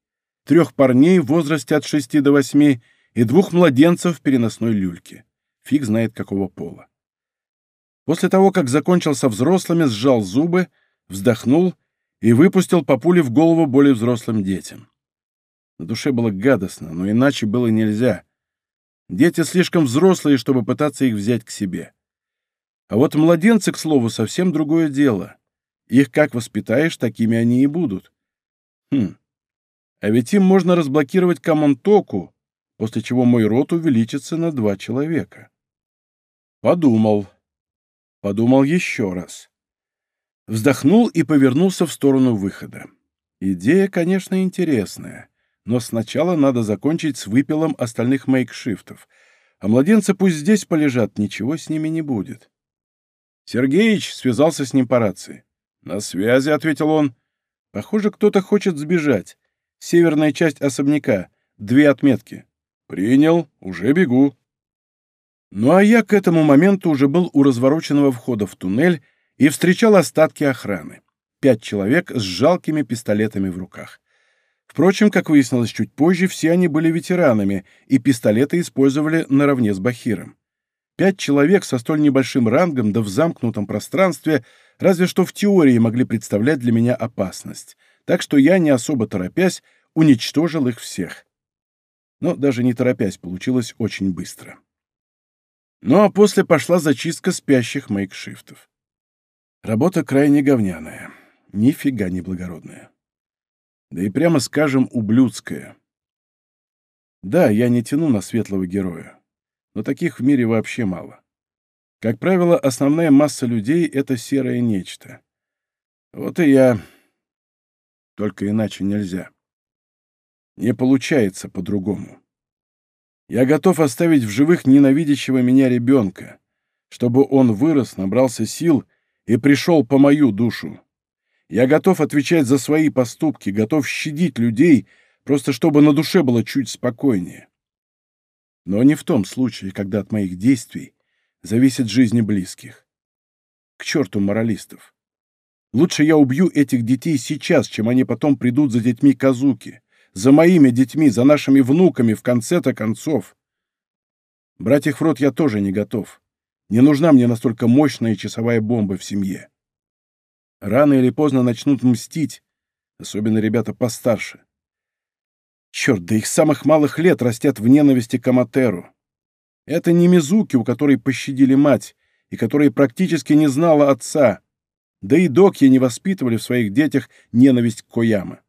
Трех парней в возрасте от шести до восьми и двух младенцев в переносной люльке. Фиг знает какого пола. После того, как закончил со взрослыми, сжал зубы, вздохнул и выпустил по пуле в голову более взрослым детям. На душе было гадостно, но иначе было нельзя. Дети слишком взрослые, чтобы пытаться их взять к себе. А вот младенцы, к слову, совсем другое дело. Их как воспитаешь, такими они и будут. Хм. А ведь им можно разблокировать Камонтоку, после чего мой рот увеличится на два человека. Подумал. Подумал еще раз. Вздохнул и повернулся в сторону выхода. Идея, конечно, интересная. Но сначала надо закончить с выпилом остальных мейкшифтов. А младенцы пусть здесь полежат, ничего с ними не будет. Сергеич связался с ним по рации. «На связи», — ответил он. «Похоже, кто-то хочет сбежать. Северная часть особняка. Две отметки». «Принял. Уже бегу». Ну а я к этому моменту уже был у развороченного входа в туннель и встречал остатки охраны. Пять человек с жалкими пистолетами в руках. Впрочем, как выяснилось чуть позже, все они были ветеранами, и пистолеты использовали наравне с Бахиром. Пять человек со столь небольшим рангом, да в замкнутом пространстве, разве что в теории могли представлять для меня опасность, так что я, не особо торопясь, уничтожил их всех. Но даже не торопясь, получилось очень быстро. Ну а после пошла зачистка спящих мейкшифтов. Работа крайне говняная, нифига не благородная. Да и прямо скажем, ублюдская. Да, я не тяну на светлого героя, но таких в мире вообще мало. Как правило, основная масса людей — это серое нечто. Вот и я. Только иначе нельзя. Не получается по-другому. Я готов оставить в живых ненавидящего меня ребенка, чтобы он вырос, набрался сил и пришел по мою душу. Я готов отвечать за свои поступки, готов щадить людей, просто чтобы на душе было чуть спокойнее. Но не в том случае, когда от моих действий зависит жизни близких. К черту моралистов. Лучше я убью этих детей сейчас, чем они потом придут за детьми Казуки за моими детьми, за нашими внуками, в конце-то концов. Брать их в рот я тоже не готов. Не нужна мне настолько мощная часовая бомба в семье. Рано или поздно начнут мстить, особенно ребята постарше. Черт, да их самых малых лет растят в ненависти к Аматеру. Это не Мизуки, у которой пощадили мать, и которая практически не знала отца. Да и Докья не воспитывали в своих детях ненависть к Кояма.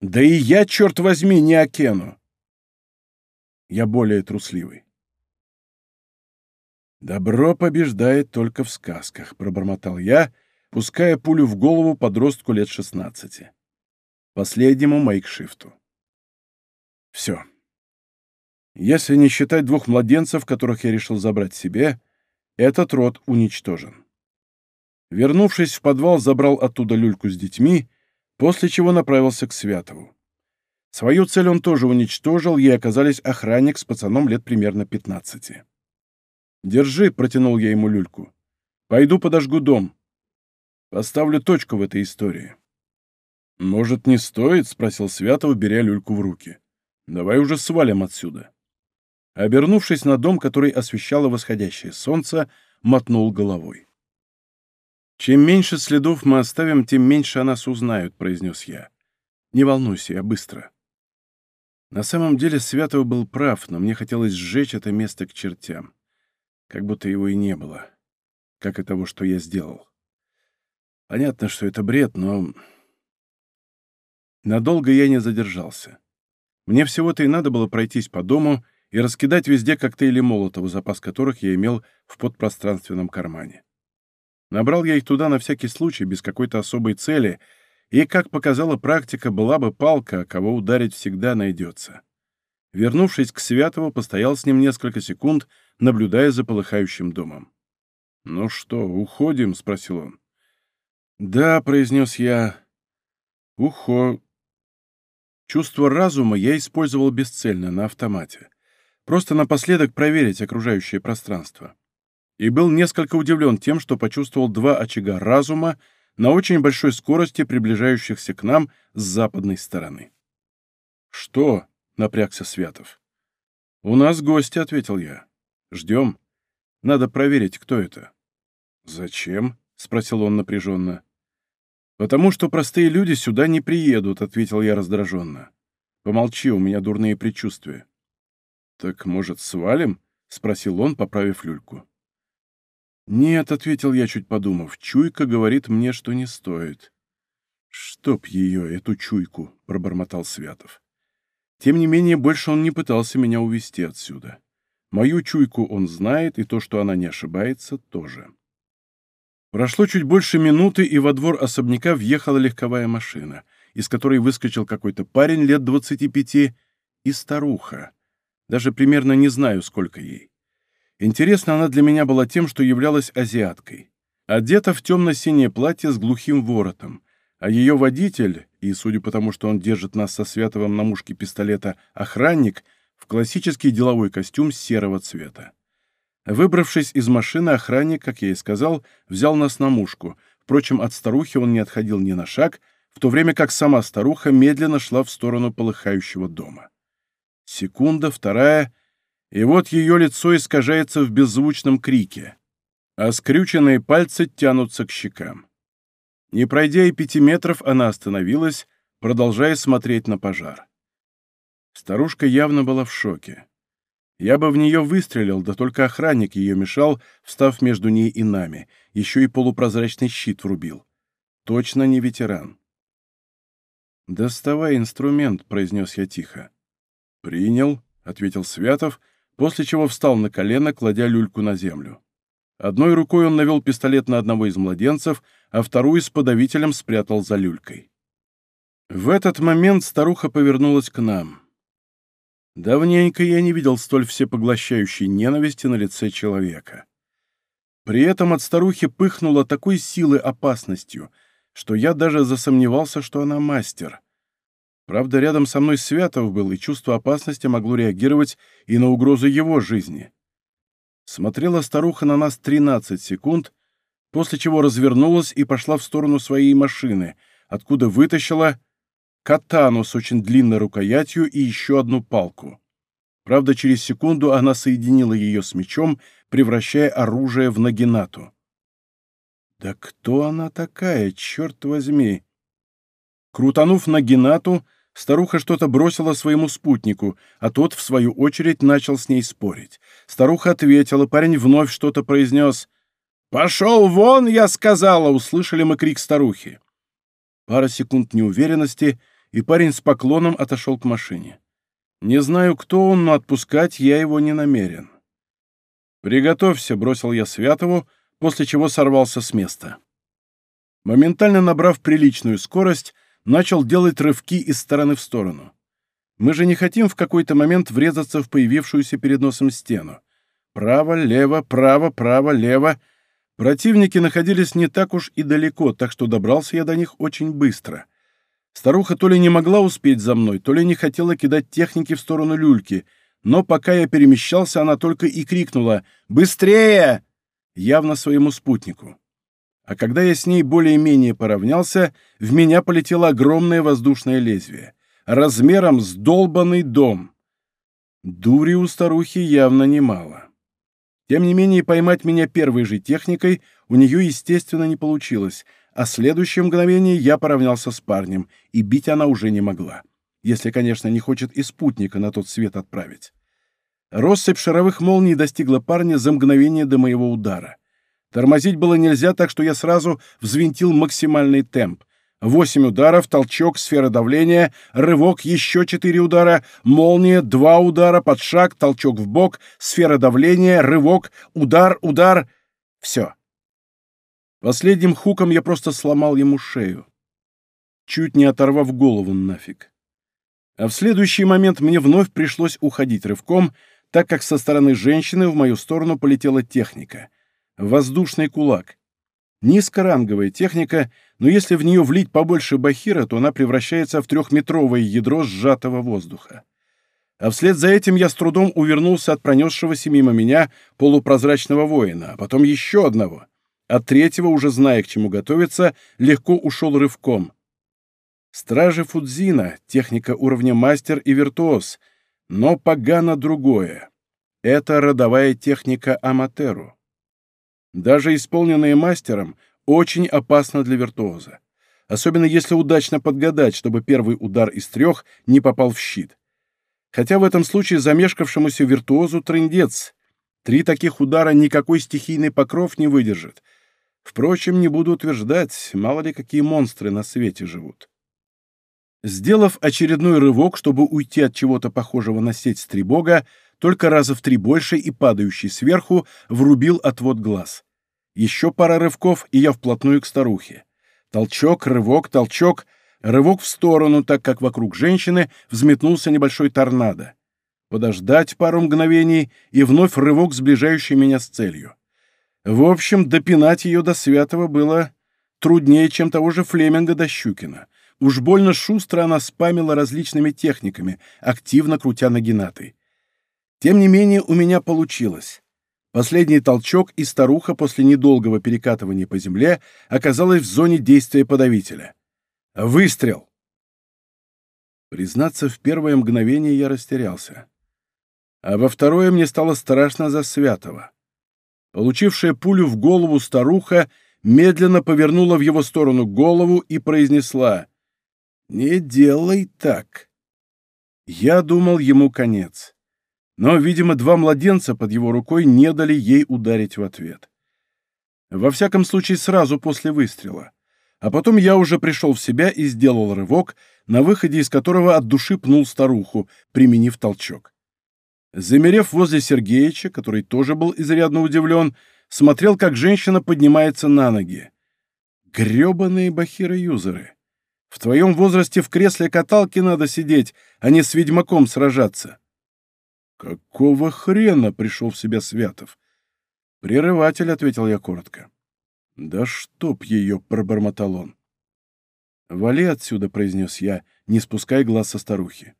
Да и я, черт возьми, не Акену. Я более трусливый. «Добро побеждает только в сказках», — пробормотал я, пуская пулю в голову подростку лет шестнадцати. Последнему мейкшифту. Все. Если не считать двух младенцев, которых я решил забрать себе, этот род уничтожен. Вернувшись в подвал, забрал оттуда люльку с детьми после чего направился к Святову. Свою цель он тоже уничтожил, ей оказались охранник с пацаном лет примерно 15. «Держи», — протянул я ему люльку. «Пойду подожгу дом. Поставлю точку в этой истории». «Может, не стоит?» — спросил Святов, беря люльку в руки. «Давай уже свалим отсюда». Обернувшись на дом, который освещало восходящее солнце, мотнул головой. «Чем меньше следов мы оставим, тем меньше о нас узнают», — произнес я. «Не волнуйся, я быстро». На самом деле Святов был прав, но мне хотелось сжечь это место к чертям. Как будто его и не было. Как и того, что я сделал. Понятно, что это бред, но... Надолго я не задержался. Мне всего-то и надо было пройтись по дому и раскидать везде коктейли Молотова, запас которых я имел в подпространственном кармане. Набрал я их туда на всякий случай, без какой-то особой цели, и, как показала практика, была бы палка, кого ударить всегда найдется. Вернувшись к Святову, постоял с ним несколько секунд, наблюдая за полыхающим домом. «Ну что, уходим?» — спросил он. «Да», — произнес я. «Ухо...» Чувство разума я использовал бесцельно, на автомате. Просто напоследок проверить окружающее пространство и был несколько удивлен тем, что почувствовал два очага разума на очень большой скорости, приближающихся к нам с западной стороны. «Что?» — напрягся Святов. «У нас гости», — ответил я. «Ждем. Надо проверить, кто это». «Зачем?» — спросил он напряженно. «Потому что простые люди сюда не приедут», — ответил я раздраженно. «Помолчи, у меня дурные предчувствия». «Так, может, свалим?» — спросил он, поправив люльку. «Нет», — ответил я, чуть подумав, — «чуйка говорит мне, что не стоит». «Чтоб ее, эту чуйку», — пробормотал Святов. Тем не менее, больше он не пытался меня увести отсюда. Мою чуйку он знает, и то, что она не ошибается, тоже. Прошло чуть больше минуты, и во двор особняка въехала легковая машина. из которой выскочил какой-то парень лет двадцати пяти, и старуха. Даже примерно не знаю, сколько ей. Интересно она для меня была тем, что являлась азиаткой. Одета в темно-синее платье с глухим воротом, а ее водитель, и, судя по тому, что он держит нас со Святовым на мушке пистолета, охранник, в классический деловой костюм серого цвета. Выбравшись из машины, охранник, как я и сказал, взял нас на мушку. Впрочем, от старухи он не отходил ни на шаг, в то время как сама старуха медленно шла в сторону полыхающего дома. Секунда, вторая, и вот ее лицо искажается в беззвучном крике, а скрюченные пальцы тянутся к щекам. Не пройдя и пяти метров, она остановилась, продолжая смотреть на пожар. Старушка явно была в шоке. Я бы в нее выстрелил, да только охранник ее мешал, встав между ней и нами, еще и полупрозрачный щит врубил. Точно не ветеран. «Доставай инструмент», — произнес я тихо. «Принял», — ответил Святов, после чего встал на колено, кладя люльку на землю. Одной рукой он навел пистолет на одного из младенцев, а вторую с подавителем спрятал за люлькой. В этот момент старуха повернулась к нам. Давненько я не видел столь всепоглощающей ненависти на лице человека. При этом от старухи пыхнуло такой силы опасностью, что я даже засомневался, что она мастер. Правда, рядом со мной Святов был, и чувство опасности могло реагировать и на угрозу его жизни. Смотрела старуха на нас 13 секунд, после чего развернулась и пошла в сторону своей машины, откуда вытащила катану с очень длинной рукоятью и еще одну палку. Правда, через секунду она соединила ее с мечом, превращая оружие в нагинату. «Да кто она такая, черт возьми?» Крутанув нагинату, старуха что-то бросила своему спутнику, а тот, в свою очередь, начал с ней спорить. Старуха ответила, парень вновь что-то произнес. «Пошел вон, я сказала!» — услышали мы крик старухи. Пара секунд неуверенности — и парень с поклоном отошел к машине. Не знаю, кто он, но отпускать я его не намерен. «Приготовься», — бросил я Святову, после чего сорвался с места. Моментально набрав приличную скорость, начал делать рывки из стороны в сторону. Мы же не хотим в какой-то момент врезаться в появившуюся перед носом стену. Право, лево, право, право, лево. Противники находились не так уж и далеко, так что добрался я до них очень быстро. Старуха то ли не могла успеть за мной, то ли не хотела кидать техники в сторону люльки, но пока я перемещался, она только и крикнула «Быстрее!» явно своему спутнику. А когда я с ней более-менее поравнялся, в меня полетело огромное воздушное лезвие, размером с долбанный дом. Дури у старухи явно немало. Тем не менее, поймать меня первой же техникой у нее, естественно, не получилось — а следующее мгновение я поравнялся с парнем, и бить она уже не могла. Если, конечно, не хочет и спутника на тот свет отправить. Россыпь шаровых молний достигла парня за мгновение до моего удара. Тормозить было нельзя, так что я сразу взвинтил максимальный темп. Восемь ударов, толчок, сфера давления, рывок, еще четыре удара, молния, два удара, под шаг, толчок в бок, сфера давления, рывок, удар, удар. Все. Последним хуком я просто сломал ему шею, чуть не оторвав голову нафиг. А в следующий момент мне вновь пришлось уходить рывком, так как со стороны женщины в мою сторону полетела техника. Воздушный кулак. Низкоранговая техника, но если в нее влить побольше бахира, то она превращается в трехметровое ядро сжатого воздуха. А вслед за этим я с трудом увернулся от пронесшегося мимо меня полупрозрачного воина, а потом еще одного — а третьего, уже зная, к чему готовиться, легко ушел рывком. Стражи Фудзина, техника уровня мастер и виртуоз, но погано другое. Это родовая техника Аматеру. Даже исполненная мастером, очень опасно для виртуоза. Особенно если удачно подгадать, чтобы первый удар из трех не попал в щит. Хотя в этом случае замешкавшемуся виртуозу трындец. Три таких удара никакой стихийный покров не выдержит, Впрочем, не буду утверждать, мало ли какие монстры на свете живут. Сделав очередной рывок, чтобы уйти от чего-то похожего на сеть стрибога, только раза в три больше и падающий сверху, врубил отвод глаз. Еще пара рывков, и я вплотную к старухе. Толчок, рывок, толчок. Рывок в сторону, так как вокруг женщины взметнулся небольшой торнадо. Подождать пару мгновений и вновь рывок, сближающий меня с целью. В общем, допинать ее до святого было труднее, чем того же Флеминга до Щукина. Уж больно шустро она спамила различными техниками, активно крутя нагинатой. Тем не менее, у меня получилось. Последний толчок, и старуха после недолгого перекатывания по земле оказалась в зоне действия подавителя. Выстрел! Признаться, в первое мгновение я растерялся. А во второе мне стало страшно за Святого. Получившая пулю в голову старуха медленно повернула в его сторону голову и произнесла «Не делай так». Я думал, ему конец. Но, видимо, два младенца под его рукой не дали ей ударить в ответ. Во всяком случае, сразу после выстрела. А потом я уже пришел в себя и сделал рывок, на выходе из которого от души пнул старуху, применив толчок. Замерев возле Сергеича, который тоже был изрядно удивлен, смотрел, как женщина поднимается на ноги. Гребаные бахиры-юзеры! В твоем возрасте в кресле каталки надо сидеть, а не с ведьмаком сражаться. Какого хрена пришел в себя Святов? Прерыватель, — ответил я коротко. «Да чтоб ее!» — пробормотал он. «Вали отсюда!» — произнес я, не спуская глаз со старухи.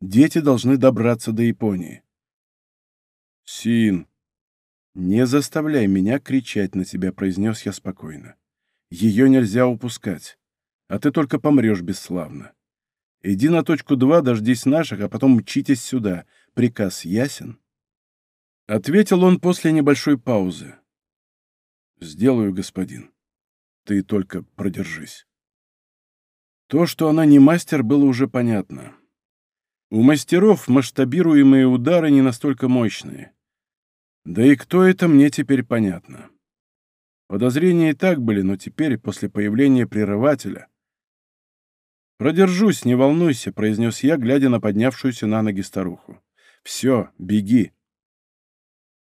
«Дети должны добраться до Японии». «Син!» «Не заставляй меня кричать на тебя», — произнес я спокойно. «Ее нельзя упускать, а ты только помрешь бесславно. Иди на точку два, дождись наших, а потом мчитесь сюда. Приказ ясен?» Ответил он после небольшой паузы. «Сделаю, господин. Ты только продержись». То, что она не мастер, было уже понятно. У мастеров масштабируемые удары не настолько мощные. Да и кто это, мне теперь понятно. Подозрения и так были, но теперь, после появления прерывателя... «Продержусь, не волнуйся», — произнес я, глядя на поднявшуюся на ноги старуху. «Все, беги».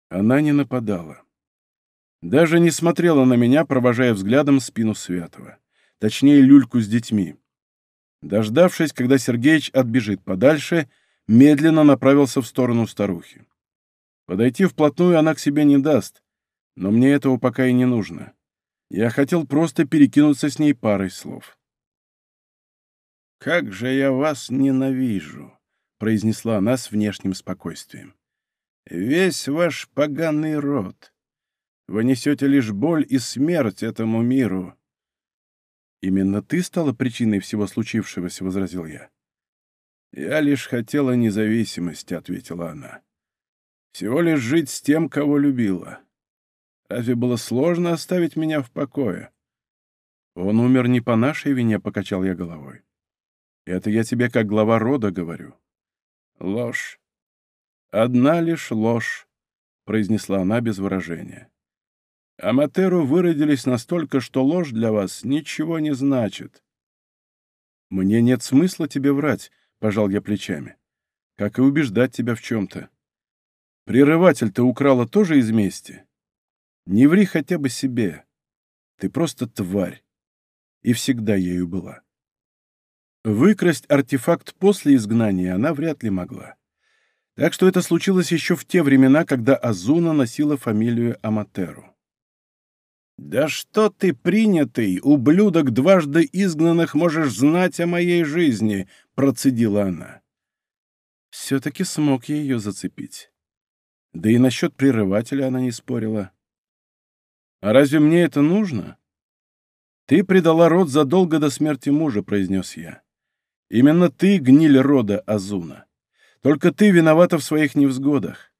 Она не нападала. Даже не смотрела на меня, провожая взглядом спину Святого. Точнее, люльку с детьми. Дождавшись, когда Сергеич отбежит подальше, медленно направился в сторону старухи. Подойти вплотную она к себе не даст, но мне этого пока и не нужно. Я хотел просто перекинуться с ней парой слов. «Как же я вас ненавижу!» — произнесла она с внешним спокойствием. «Весь ваш поганый род. Вы несете лишь боль и смерть этому миру». «Именно ты стала причиной всего случившегося», — возразил я. «Я лишь хотела независимости», — ответила она. «Всего лишь жить с тем, кого любила. Разве было сложно оставить меня в покое?» «Он умер не по нашей вине», — покачал я головой. «Это я тебе как глава рода говорю». «Ложь. Одна лишь ложь», — произнесла она без выражения. Аматеру выродились настолько, что ложь для вас ничего не значит. Мне нет смысла тебе врать, — пожал я плечами, — как и убеждать тебя в чем-то. Прерыватель ты украла тоже из мести? Не ври хотя бы себе. Ты просто тварь. И всегда ею была. Выкрасть артефакт после изгнания она вряд ли могла. Так что это случилось еще в те времена, когда Азуна носила фамилию Аматеру. «Да что ты, принятый, ублюдок дважды изгнанных, можешь знать о моей жизни?» — процедила она. Все-таки смог я ее зацепить. Да и насчет прерывателя она не спорила. «А разве мне это нужно?» «Ты предала род задолго до смерти мужа», — произнес я. «Именно ты гниль рода Азуна. Только ты виновата в своих невзгодах.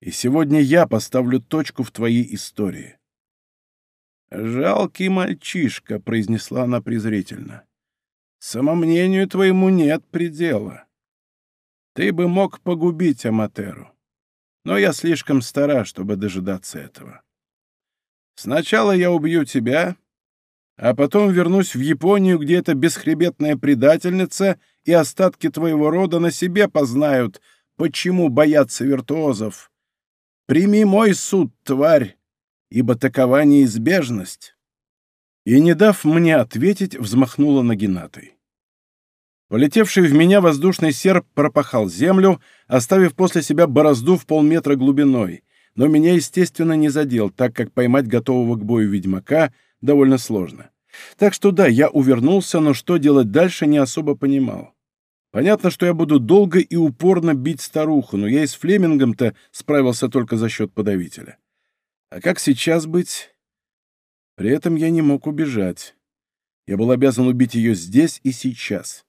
И сегодня я поставлю точку в твоей истории». «Жалкий мальчишка», — произнесла она презрительно. «Самомнению твоему нет предела. Ты бы мог погубить Аматеру, но я слишком стара, чтобы дожидаться этого. Сначала я убью тебя, а потом вернусь в Японию, где эта бесхребетная предательница и остатки твоего рода на себе познают, почему боятся виртуозов. Прими мой суд, тварь, ибо такова неизбежность». И, не дав мне ответить, взмахнула нагинатой. Полетевший в меня воздушный серп пропахал землю, оставив после себя борозду в полметра глубиной, но меня, естественно, не задел, так как поймать готового к бою ведьмака довольно сложно. Так что да, я увернулся, но что делать дальше, не особо понимал. Понятно, что я буду долго и упорно бить старуху, но я и с Флемингом-то справился только за счет подавителя. А как сейчас быть? При этом я не мог убежать. Я был обязан убить ее здесь и сейчас.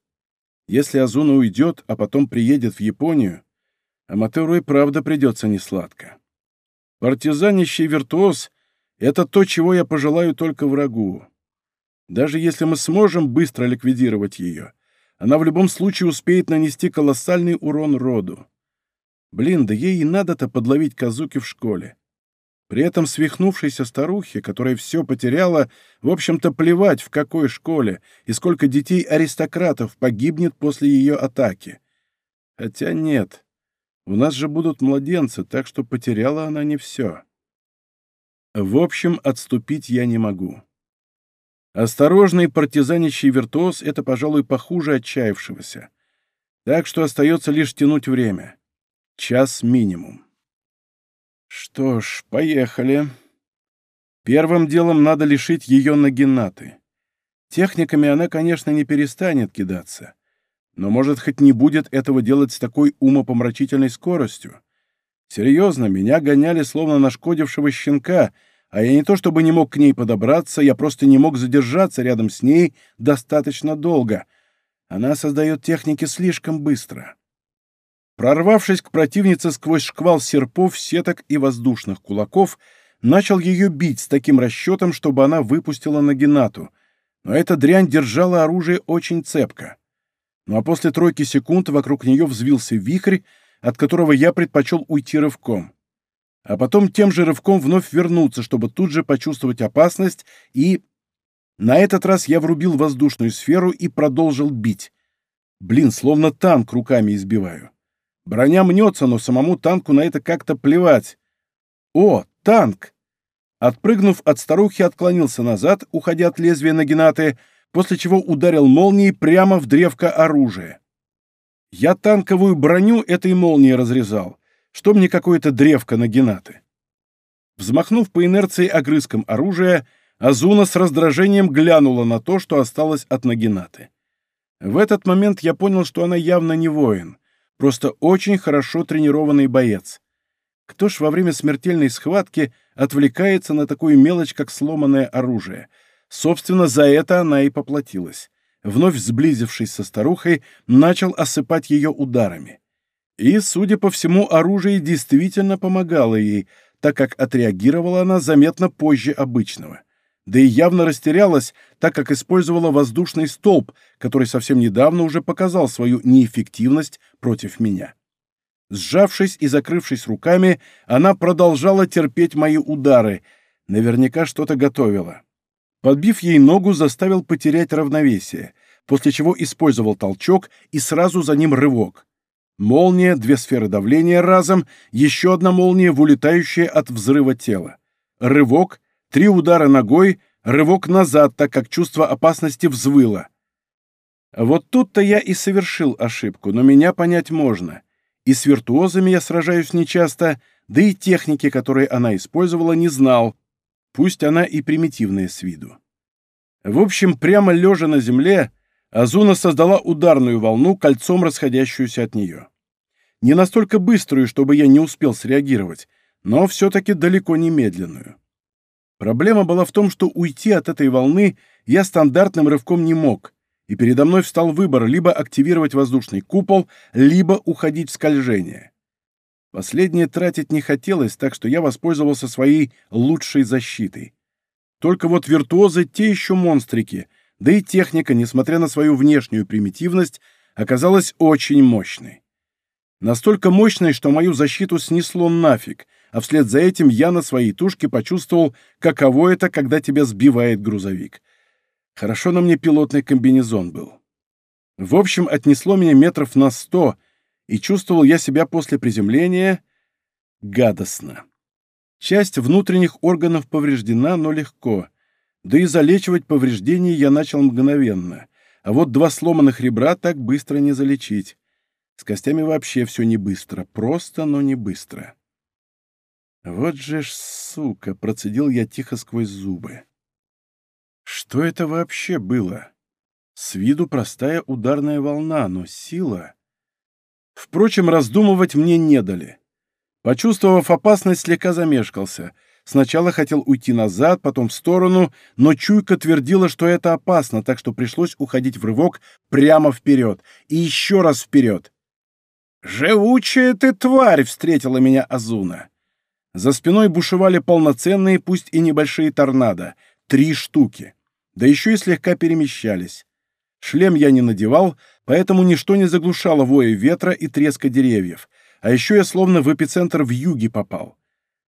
Если Азуна уйдет, а потом приедет в Японию, Аматеру и правда придется несладко. Партизанищий виртуоз — это то, чего я пожелаю только врагу. Даже если мы сможем быстро ликвидировать ее, она в любом случае успеет нанести колоссальный урон роду. Блин, да ей и надо-то подловить Казуки в школе. При этом свихнувшейся старухе, которая все потеряла, в общем-то плевать, в какой школе и сколько детей-аристократов погибнет после ее атаки. Хотя нет, у нас же будут младенцы, так что потеряла она не все. В общем, отступить я не могу. Осторожный партизанищий виртуоз — это, пожалуй, похуже отчаявшегося. Так что остается лишь тянуть время. Час минимум. Что ж, поехали. Первым делом надо лишить ее нагинаты. Техниками она, конечно, не перестанет кидаться. Но, может, хоть не будет этого делать с такой умопомрачительной скоростью. Серьезно, меня гоняли словно нашкодившего щенка, а я не то чтобы не мог к ней подобраться, я просто не мог задержаться рядом с ней достаточно долго. Она создает техники слишком быстро. Прорвавшись к противнице сквозь шквал серпов, сеток и воздушных кулаков, начал ее бить с таким расчетом, чтобы она выпустила Нагинату. Но эта дрянь держала оружие очень цепко. Ну а после тройки секунд вокруг нее взвился вихрь, от которого я предпочел уйти рывком. А потом тем же рывком вновь вернуться, чтобы тут же почувствовать опасность, и... На этот раз я врубил воздушную сферу и продолжил бить. Блин, словно танк руками избиваю. Броня мнется, но самому танку на это как-то плевать. О, танк! Отпрыгнув от старухи, отклонился назад, уходя от лезвия Нагинаты, после чего ударил молнией прямо в древко оружия. Я танковую броню этой молнией разрезал. Что мне какое-то древко Нагинаты? Взмахнув по инерции огрызком оружия, Азуна с раздражением глянула на то, что осталось от Нагинаты. В этот момент я понял, что она явно не воин — Просто очень хорошо тренированный боец. Кто ж во время смертельной схватки отвлекается на такую мелочь, как сломанное оружие? Собственно, за это она и поплатилась. Вновь сблизившись со старухой, начал осыпать ее ударами. И, судя по всему, оружие действительно помогало ей, так как отреагировала она заметно позже обычного да и явно растерялась, так как использовала воздушный столб, который совсем недавно уже показал свою неэффективность против меня. Сжавшись и закрывшись руками, она продолжала терпеть мои удары, наверняка что-то готовила. Подбив ей ногу, заставил потерять равновесие, после чего использовал толчок и сразу за ним рывок. Молния, две сферы давления разом, еще одна молния, вылетающая от взрыва тела. Рывок — Три удара ногой, рывок назад, так как чувство опасности взвыло. Вот тут-то я и совершил ошибку, но меня понять можно. И с виртуозами я сражаюсь нечасто, да и техники, которые она использовала, не знал, пусть она и примитивная с виду. В общем, прямо лежа на земле, Азуна создала ударную волну, кольцом расходящуюся от нее. Не настолько быструю, чтобы я не успел среагировать, но все-таки далеко не медленную. Проблема была в том, что уйти от этой волны я стандартным рывком не мог, и передо мной встал выбор либо активировать воздушный купол, либо уходить в скольжение. Последнее тратить не хотелось, так что я воспользовался своей лучшей защитой. Только вот виртуозы — те еще монстрики, да и техника, несмотря на свою внешнюю примитивность, оказалась очень мощной. Настолько мощной, что мою защиту снесло нафиг, а вслед за этим я на своей тушке почувствовал, каково это, когда тебя сбивает грузовик. Хорошо на мне пилотный комбинезон был. В общем, отнесло меня метров на сто, и чувствовал я себя после приземления гадостно. Часть внутренних органов повреждена, но легко. Да и залечивать повреждения я начал мгновенно. А вот два сломанных ребра так быстро не залечить. С костями вообще все не быстро. Просто, но не быстро. Вот же ж, сука, процедил я тихо сквозь зубы. Что это вообще было? С виду простая ударная волна, но сила... Впрочем, раздумывать мне не дали. Почувствовав опасность, слегка замешкался — Сначала хотел уйти назад, потом в сторону, но чуйка твердила, что это опасно, так что пришлось уходить в рывок прямо вперед и еще раз вперед. «Живучая ты тварь!» — встретила меня Азуна. За спиной бушевали полноценные, пусть и небольшие торнадо, три штуки, да еще и слегка перемещались. Шлем я не надевал, поэтому ничто не заглушало воя ветра и треска деревьев, а еще я словно в эпицентр в юге попал.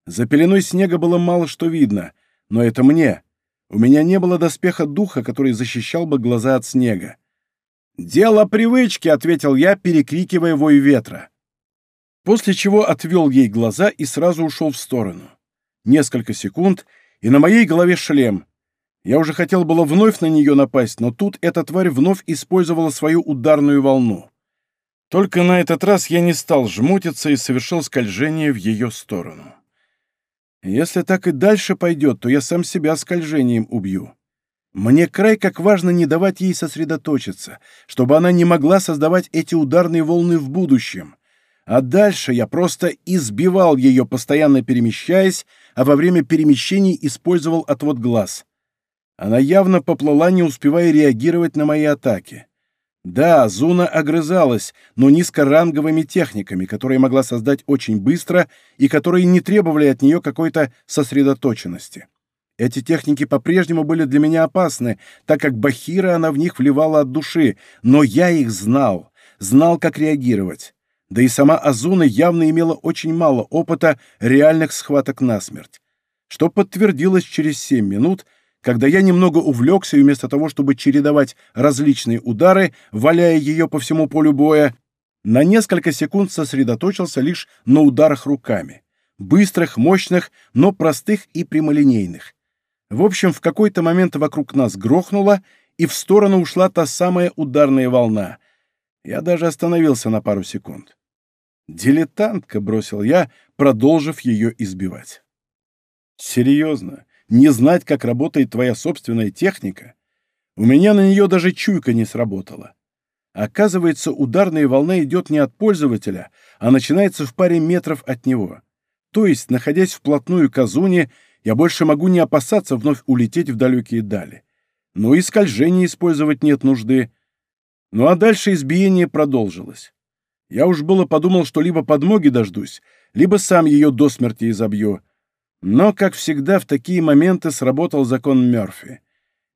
За пеленой снега было мало что видно, но это мне. У меня не было доспеха духа, который защищал бы глаза от снега. «Дело привычки», — ответил я, перекрикивая вой ветра. После чего отвел ей глаза и сразу ушел в сторону. Несколько секунд, и на моей голове шлем. Я уже хотел было вновь на нее напасть, но тут эта тварь вновь использовала свою ударную волну. Только на этот раз я не стал жмутиться и совершил скольжение в ее сторону. Если так и дальше пойдет, то я сам себя скольжением убью. Мне край как важно не давать ей сосредоточиться, чтобы она не могла создавать эти ударные волны в будущем. А дальше я просто избивал ее, постоянно перемещаясь, а во время перемещений использовал отвод глаз. Она явно поплыла, не успевая реагировать на мои атаки. Да, Зуна огрызалась, но низкоранговыми техниками, которые могла создать очень быстро и которые не требовали от нее какой-то сосредоточенности. Эти техники по-прежнему были для меня опасны, так как Бахира она в них вливала от души, но я их знал, знал, как реагировать. Да и сама Азуна явно имела очень мало опыта реальных схваток насмерть, что подтвердилось через семь минут — когда я немного увлекся и вместо того, чтобы чередовать различные удары, валяя ее по всему полю боя, на несколько секунд сосредоточился лишь на ударах руками. Быстрых, мощных, но простых и прямолинейных. В общем, в какой-то момент вокруг нас грохнуло, и в сторону ушла та самая ударная волна. Я даже остановился на пару секунд. «Дилетантка», — бросил я, продолжив ее избивать. «Серьезно, не знать, как работает твоя собственная техника? У меня на нее даже чуйка не сработала. Оказывается, ударная волна идет не от пользователя, а начинается в паре метров от него. То есть, находясь вплотную к Азуне, я больше могу не опасаться вновь улететь в далекие дали. Но и скольжение использовать нет нужды. Ну а дальше избиение продолжилось. Я уж было подумал, что либо подмоги дождусь, либо сам ее до смерти изобью, но, как всегда, в такие моменты сработал закон Мёрфи.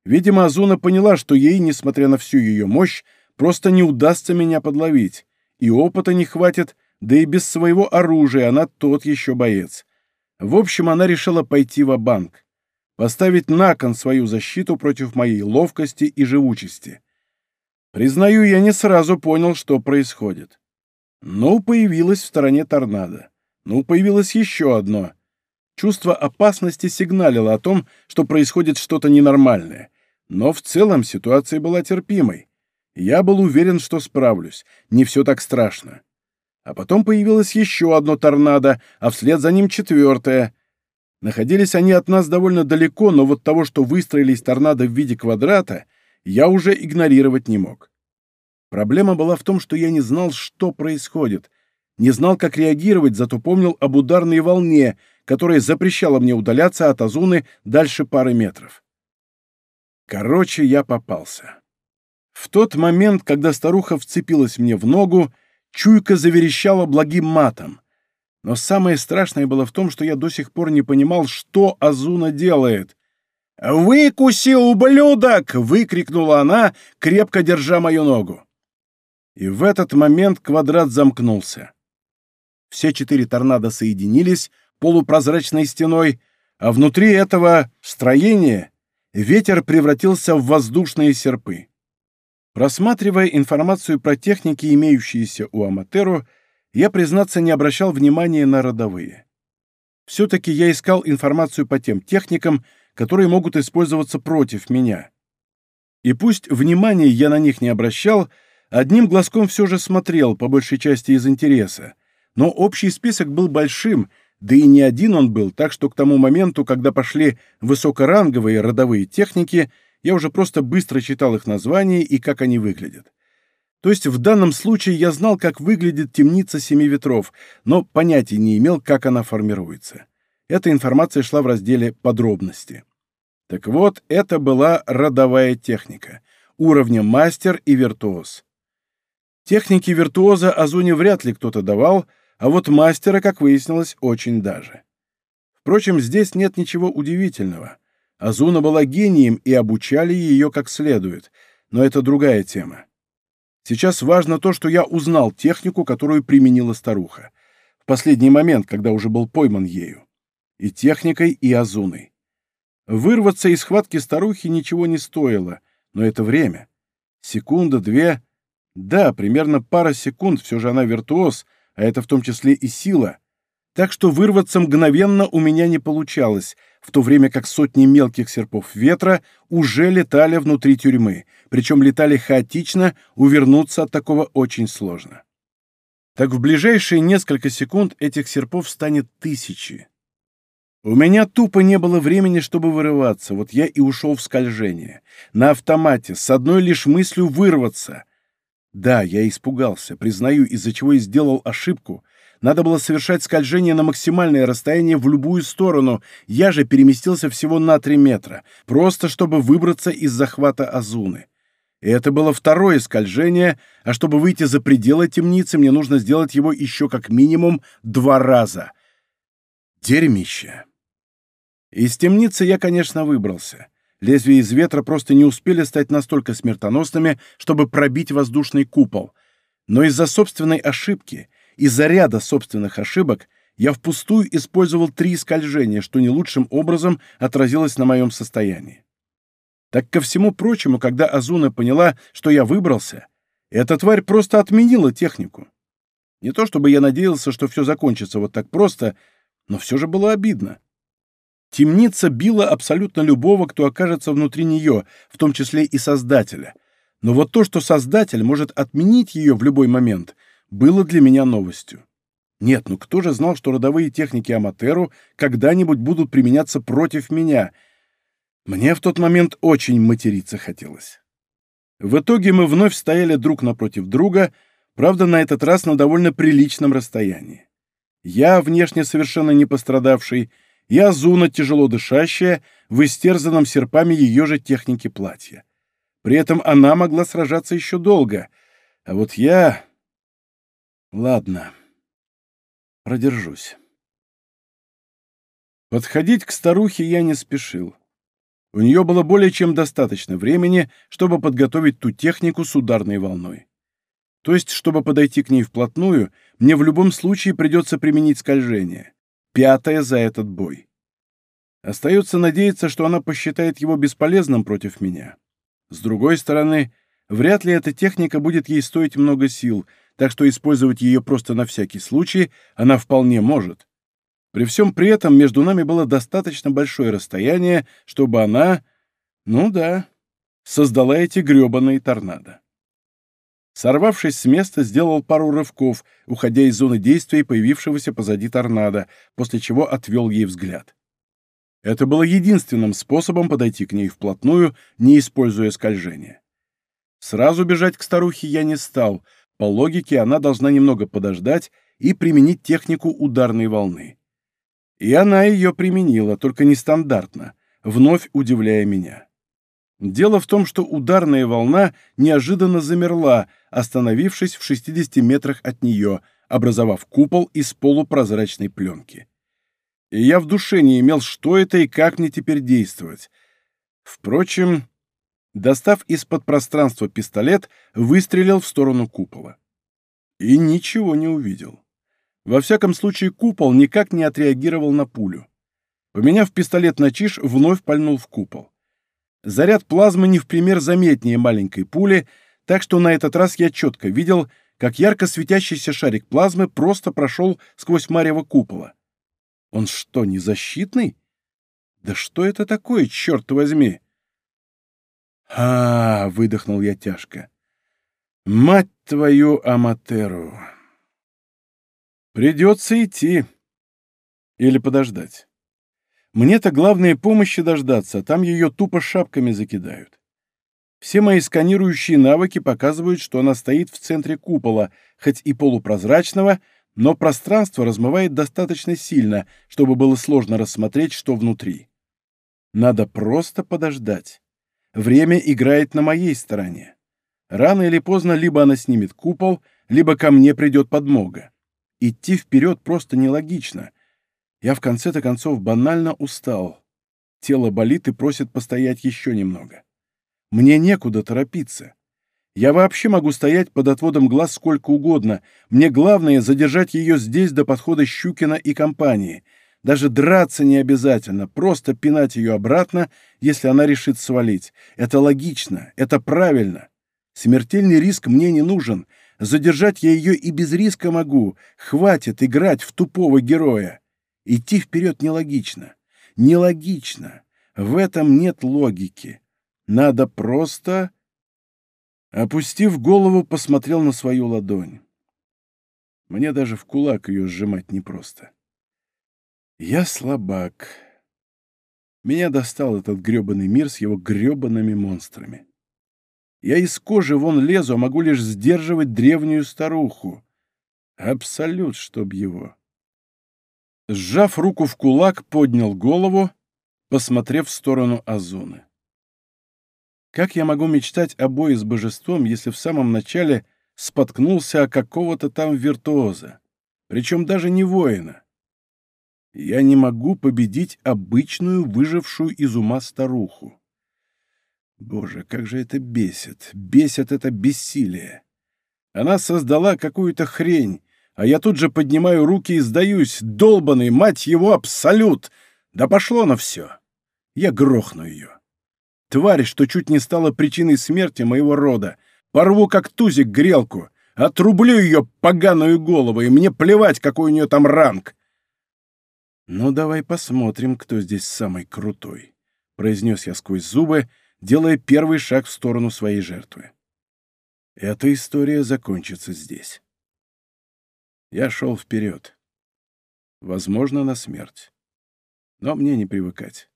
Видимо, Азуна поняла, что ей, несмотря на всю ее мощь, просто не удастся меня подловить, и опыта не хватит, да и без своего оружия она тот еще боец. В общем, она решила пойти в банк поставить на кон свою защиту против моей ловкости и живучести. Признаю, я не сразу понял, что происходит. Ну, появилось в стороне торнадо. Ну, появилось еще одно — Чувство опасности сигналило о том, что происходит что-то ненормальное. Но в целом ситуация была терпимой. Я был уверен, что справлюсь. Не все так страшно. А потом появилось еще одно торнадо, а вслед за ним четвертое. Находились они от нас довольно далеко, но вот того, что выстроились торнадо в виде квадрата, я уже игнорировать не мог. Проблема была в том, что я не знал, что происходит, не знал, как реагировать, зато помнил об ударной волне, которая запрещала мне удаляться от Азуны дальше пары метров. Короче, я попался. В тот момент, когда старуха вцепилась мне в ногу, чуйка заверещала благим матом. Но самое страшное было в том, что я до сих пор не понимал, что Азуна делает. «Выкуси, ублюдок!» — выкрикнула она, крепко держа мою ногу. И в этот момент квадрат замкнулся. Все четыре торнадо соединились, полупрозрачной стеной, а внутри этого строения ветер превратился в воздушные серпы. Просматривая информацию про техники, имеющиеся у Аматеру, я, признаться, не обращал внимания на родовые. Все-таки я искал информацию по тем техникам, которые могут использоваться против меня. И пусть внимания я на них не обращал, одним глазком все же смотрел, по большей части из интереса. Но общий список был большим, да и не один он был, так что к тому моменту, когда пошли высокоранговые родовые техники, я уже просто быстро читал их названия и как они выглядят. То есть в данном случае я знал, как выглядит темница Семи Ветров, но понятия не имел, как она формируется. Эта информация шла в разделе «Подробности». Так вот, это была родовая техника, уровня мастер и виртуоз. Техники виртуоза Азуне вряд ли кто-то давал, а вот мастера, как выяснилось, очень даже. Впрочем, здесь нет ничего удивительного. Азуна была гением и обучали ее как следует, но это другая тема. Сейчас важно то, что я узнал технику, которую применила старуха. В последний момент, когда уже был пойман ею и техникой, и Азуной. Вырваться из схватки старухи ничего не стоило, но это время. Секунда, две. Да, примерно пара секунд, все же она виртуоз, а это в том числе и сила. Так что вырваться мгновенно у меня не получалось, в то время как сотни мелких серпов ветра уже летали внутри тюрьмы, причем летали хаотично, увернуться от такого очень сложно. Так в ближайшие несколько секунд этих серпов станет тысячи. У меня тупо не было времени, чтобы вырываться, вот я и ушел в скольжение. На автомате, с одной лишь мыслью вырваться. Да, я испугался, признаю, из-за чего и сделал ошибку. Надо было совершать скольжение на максимальное расстояние в любую сторону, я же переместился всего на три метра, просто чтобы выбраться из захвата Азуны. И это было второе скольжение, а чтобы выйти за пределы темницы, мне нужно сделать его еще как минимум два раза. Дерьмище. Из темницы я, конечно, выбрался. Лезвия из ветра просто не успели стать настолько смертоносными, чтобы пробить воздушный купол. Но из-за собственной ошибки, из-за ряда собственных ошибок, я впустую использовал три скольжения, что не лучшим образом отразилось на моем состоянии. Так ко всему прочему, когда Азуна поняла, что я выбрался, эта тварь просто отменила технику. Не то чтобы я надеялся, что все закончится вот так просто, но все же было обидно. Темница била абсолютно любого, кто окажется внутри нее, в том числе и Создателя. Но вот то, что Создатель может отменить ее в любой момент, было для меня новостью. Нет, ну кто же знал, что родовые техники Аматеру когда-нибудь будут применяться против меня? Мне в тот момент очень материться хотелось. В итоге мы вновь стояли друг напротив друга, правда, на этот раз на довольно приличном расстоянии. Я, внешне совершенно не пострадавший, и Азуна, тяжело дышащая, в истерзанном серпами ее же техники платья. При этом она могла сражаться еще долго, а вот я... Ладно, продержусь. Подходить к старухе я не спешил. У нее было более чем достаточно времени, чтобы подготовить ту технику с ударной волной. То есть, чтобы подойти к ней вплотную, мне в любом случае придется применить скольжение пятая за этот бой. Остается надеяться, что она посчитает его бесполезным против меня. С другой стороны, вряд ли эта техника будет ей стоить много сил, так что использовать ее просто на всякий случай она вполне может. При всем при этом между нами было достаточно большое расстояние, чтобы она, ну да, создала эти грёбаные торнадо. Сорвавшись с места, сделал пару рывков, уходя из зоны действия появившегося позади торнадо, после чего отвел ей взгляд. Это было единственным способом подойти к ней вплотную, не используя скольжение. Сразу бежать к старухе я не стал, по логике она должна немного подождать и применить технику ударной волны. И она ее применила, только нестандартно, вновь удивляя меня. Дело в том, что ударная волна неожиданно замерла, остановившись в 60 метрах от нее, образовав купол из полупрозрачной пленки. И я в душе не имел, что это и как мне теперь действовать. Впрочем, достав из-под пространства пистолет, выстрелил в сторону купола. И ничего не увидел. Во всяком случае, купол никак не отреагировал на пулю. Поменяв пистолет на чиш, вновь пальнул в купол. Заряд плазмы не в пример заметнее маленькой пули, так что на этот раз я четко видел, как ярко светящийся шарик плазмы просто прошел сквозь марево купола. Он что, не защитный? Да что это такое, черт возьми? «А, — выдохнул я тяжко, — мать твою Аматеру! Придется идти. Или подождать. Мне-то главное помощи дождаться, там ее тупо шапками закидают. Все мои сканирующие навыки показывают, что она стоит в центре купола, хоть и полупрозрачного, но пространство размывает достаточно сильно, чтобы было сложно рассмотреть, что внутри. Надо просто подождать. Время играет на моей стороне. Рано или поздно либо она снимет купол, либо ко мне придет подмога. Идти вперед просто нелогично. Я в конце-то концов банально устал. Тело болит и просит постоять еще немного. Мне некуда торопиться. Я вообще могу стоять под отводом глаз сколько угодно. Мне главное задержать ее здесь до подхода Щукина и компании. Даже драться не обязательно, просто пинать ее обратно, если она решит свалить. Это логично, это правильно. Смертельный риск мне не нужен. Задержать я ее и без риска могу. Хватит играть в тупого героя. Идти вперед нелогично. Нелогично. В этом нет логики. Надо просто Опустив голову, посмотрел на свою ладонь. Мне даже в кулак ее сжимать непросто. Я слабак. Меня достал этот грёбаный мир с его грёбаными монстрами. Я из кожи вон лезу, а могу лишь сдерживать древнюю старуху. Абсолют, чтоб его. Сжав руку в кулак, поднял голову, посмотрев в сторону Азуны. Как я могу мечтать о бое с божеством, если в самом начале споткнулся о какого-то там виртуоза, причем даже не воина? Я не могу победить обычную, выжившую из ума старуху. Боже, как же это бесит! Бесит это бессилие! Она создала какую-то хрень, а я тут же поднимаю руки и сдаюсь, долбанный, мать его, абсолют! Да пошло на все! Я грохну ее. Тварь, что чуть не стала причиной смерти моего рода. Порву как тузик грелку. Отрублю ее поганую голову, и мне плевать, какой у нее там ранг. «Ну, давай посмотрим, кто здесь самый крутой», — произнес я сквозь зубы, делая первый шаг в сторону своей жертвы. «Эта история закончится здесь». Я шел вперед. Возможно, на смерть. Но мне не привыкать.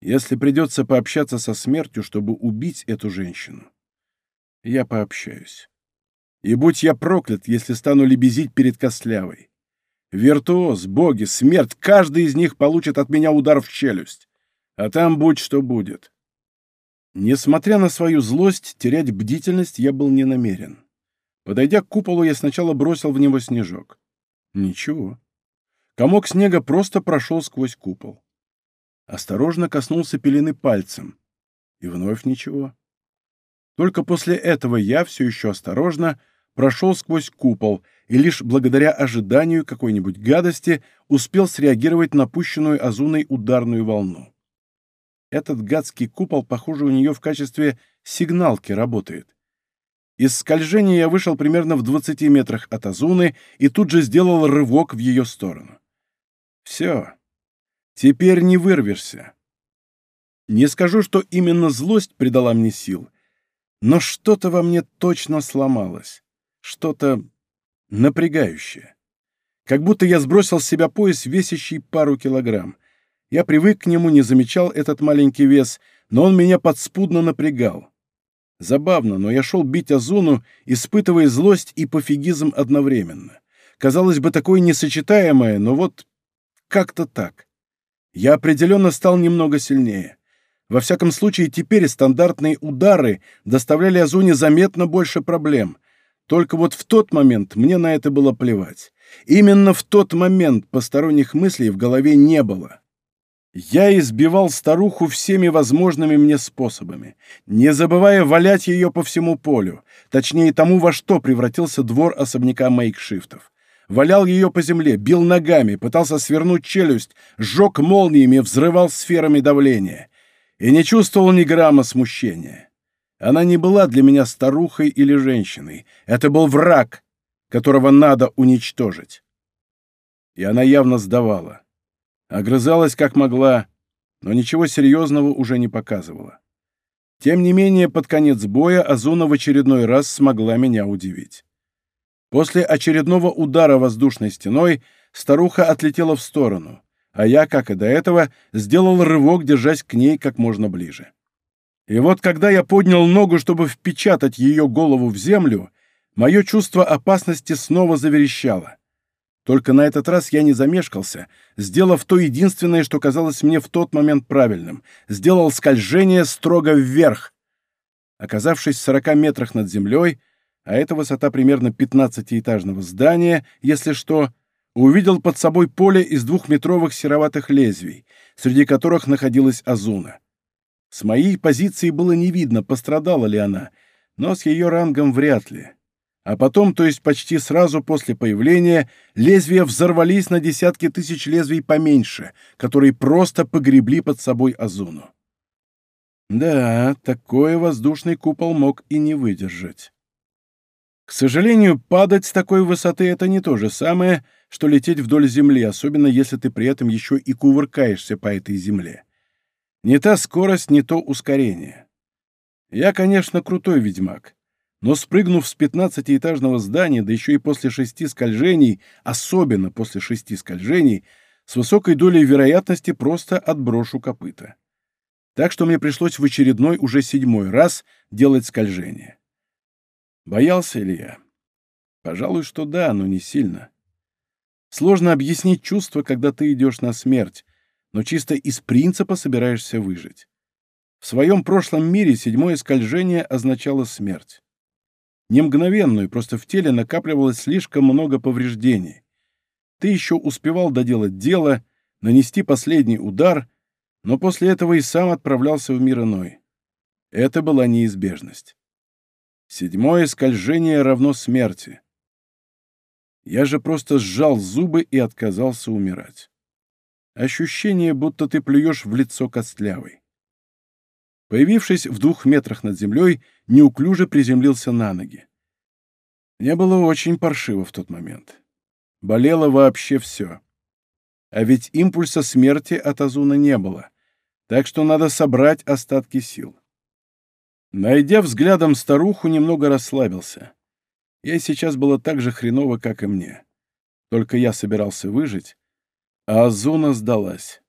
Если придется пообщаться со смертью, чтобы убить эту женщину, я пообщаюсь. И будь я проклят, если стану лебезить перед Костлявой. Виртуоз, боги, смерть, каждый из них получит от меня удар в челюсть. А там будь что будет. Несмотря на свою злость, терять бдительность я был не намерен. Подойдя к куполу, я сначала бросил в него снежок. Ничего. Комок снега просто прошел сквозь купол осторожно коснулся пелены пальцем. И вновь ничего. Только после этого я, все еще осторожно, прошел сквозь купол и лишь благодаря ожиданию какой-нибудь гадости успел среагировать на пущенную Азуной ударную волну. Этот гадский купол, похоже, у нее в качестве сигналки работает. Из скольжения я вышел примерно в 20 метрах от Азуны и тут же сделал рывок в ее сторону. Все. Теперь не вырвешься. Не скажу, что именно злость придала мне сил, но что-то во мне точно сломалось, что-то напрягающее. Как будто я сбросил с себя пояс, весящий пару килограмм. Я привык к нему, не замечал этот маленький вес, но он меня подспудно напрягал. Забавно, но я шел бить Азуну, испытывая злость и пофигизм одновременно. Казалось бы, такое несочетаемое, но вот как-то так. Я определенно стал немного сильнее. Во всяком случае, теперь стандартные удары доставляли Азуне заметно больше проблем. Только вот в тот момент мне на это было плевать. Именно в тот момент посторонних мыслей в голове не было. Я избивал старуху всеми возможными мне способами, не забывая валять ее по всему полю, точнее тому, во что превратился двор особняка Мейкшифтов валял ее по земле, бил ногами, пытался свернуть челюсть, сжег молниями, взрывал сферами давления. И не чувствовал ни грамма смущения. Она не была для меня старухой или женщиной. Это был враг, которого надо уничтожить. И она явно сдавала. Огрызалась как могла, но ничего серьезного уже не показывала. Тем не менее, под конец боя Азуна в очередной раз смогла меня удивить. После очередного удара воздушной стеной старуха отлетела в сторону, а я, как и до этого, сделал рывок, держась к ней как можно ближе. И вот когда я поднял ногу, чтобы впечатать ее голову в землю, мое чувство опасности снова заверещало. Только на этот раз я не замешкался, сделав то единственное, что казалось мне в тот момент правильным. Сделал скольжение строго вверх. Оказавшись в 40 метрах над землей, а это высота примерно 15-этажного здания, если что, увидел под собой поле из двухметровых сероватых лезвий, среди которых находилась Азуна. С моей позиции было не видно, пострадала ли она, но с ее рангом вряд ли. А потом, то есть почти сразу после появления, лезвия взорвались на десятки тысяч лезвий поменьше, которые просто погребли под собой Азуну. Да, такой воздушный купол мог и не выдержать. К сожалению, падать с такой высоты — это не то же самое, что лететь вдоль земли, особенно если ты при этом еще и кувыркаешься по этой земле. Не та скорость, не то ускорение. Я, конечно, крутой ведьмак, но спрыгнув с пятнадцатиэтажного здания, да еще и после шести скольжений, особенно после шести скольжений, с высокой долей вероятности просто отброшу копыта. Так что мне пришлось в очередной, уже седьмой раз делать скольжение. Боялся ли я? Пожалуй, что да, но не сильно. Сложно объяснить чувство, когда ты идешь на смерть, но чисто из принципа собираешься выжить. В своем прошлом мире седьмое скольжение означало смерть не мгновенную, просто в теле накапливалось слишком много повреждений. Ты еще успевал доделать дело, нанести последний удар, но после этого и сам отправлялся в мир иной. Это была неизбежность. Седьмое скольжение равно смерти. Я же просто сжал зубы и отказался умирать. Ощущение, будто ты плюешь в лицо костлявой. Появившись в двух метрах над землей, неуклюже приземлился на ноги. Мне было очень паршиво в тот момент. Болело вообще все. А ведь импульса смерти от Азуна не было, так что надо собрать остатки сил. Найдя взглядом старуху, немного расслабился. Ей сейчас было так же хреново, как и мне. Только я собирался выжить, а Азуна сдалась.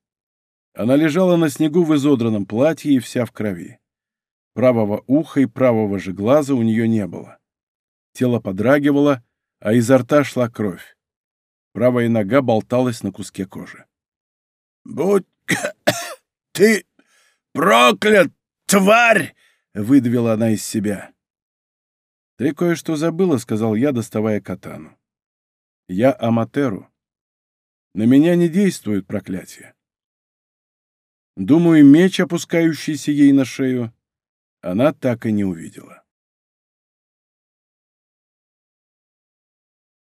Она лежала на снегу в изодранном платье и вся в крови. Правого уха и правого же глаза у нее не было. Тело подрагивало, а изо рта шла кровь. Правая нога болталась на куске кожи. «Будь *coughs* ты проклят, тварь!» — выдавила она из себя. «Ты кое-что забыла», — сказал я, доставая катану. «Я Аматеру. На меня не действует проклятие. Думаю, меч, опускающийся ей на шею, она так и не увидела.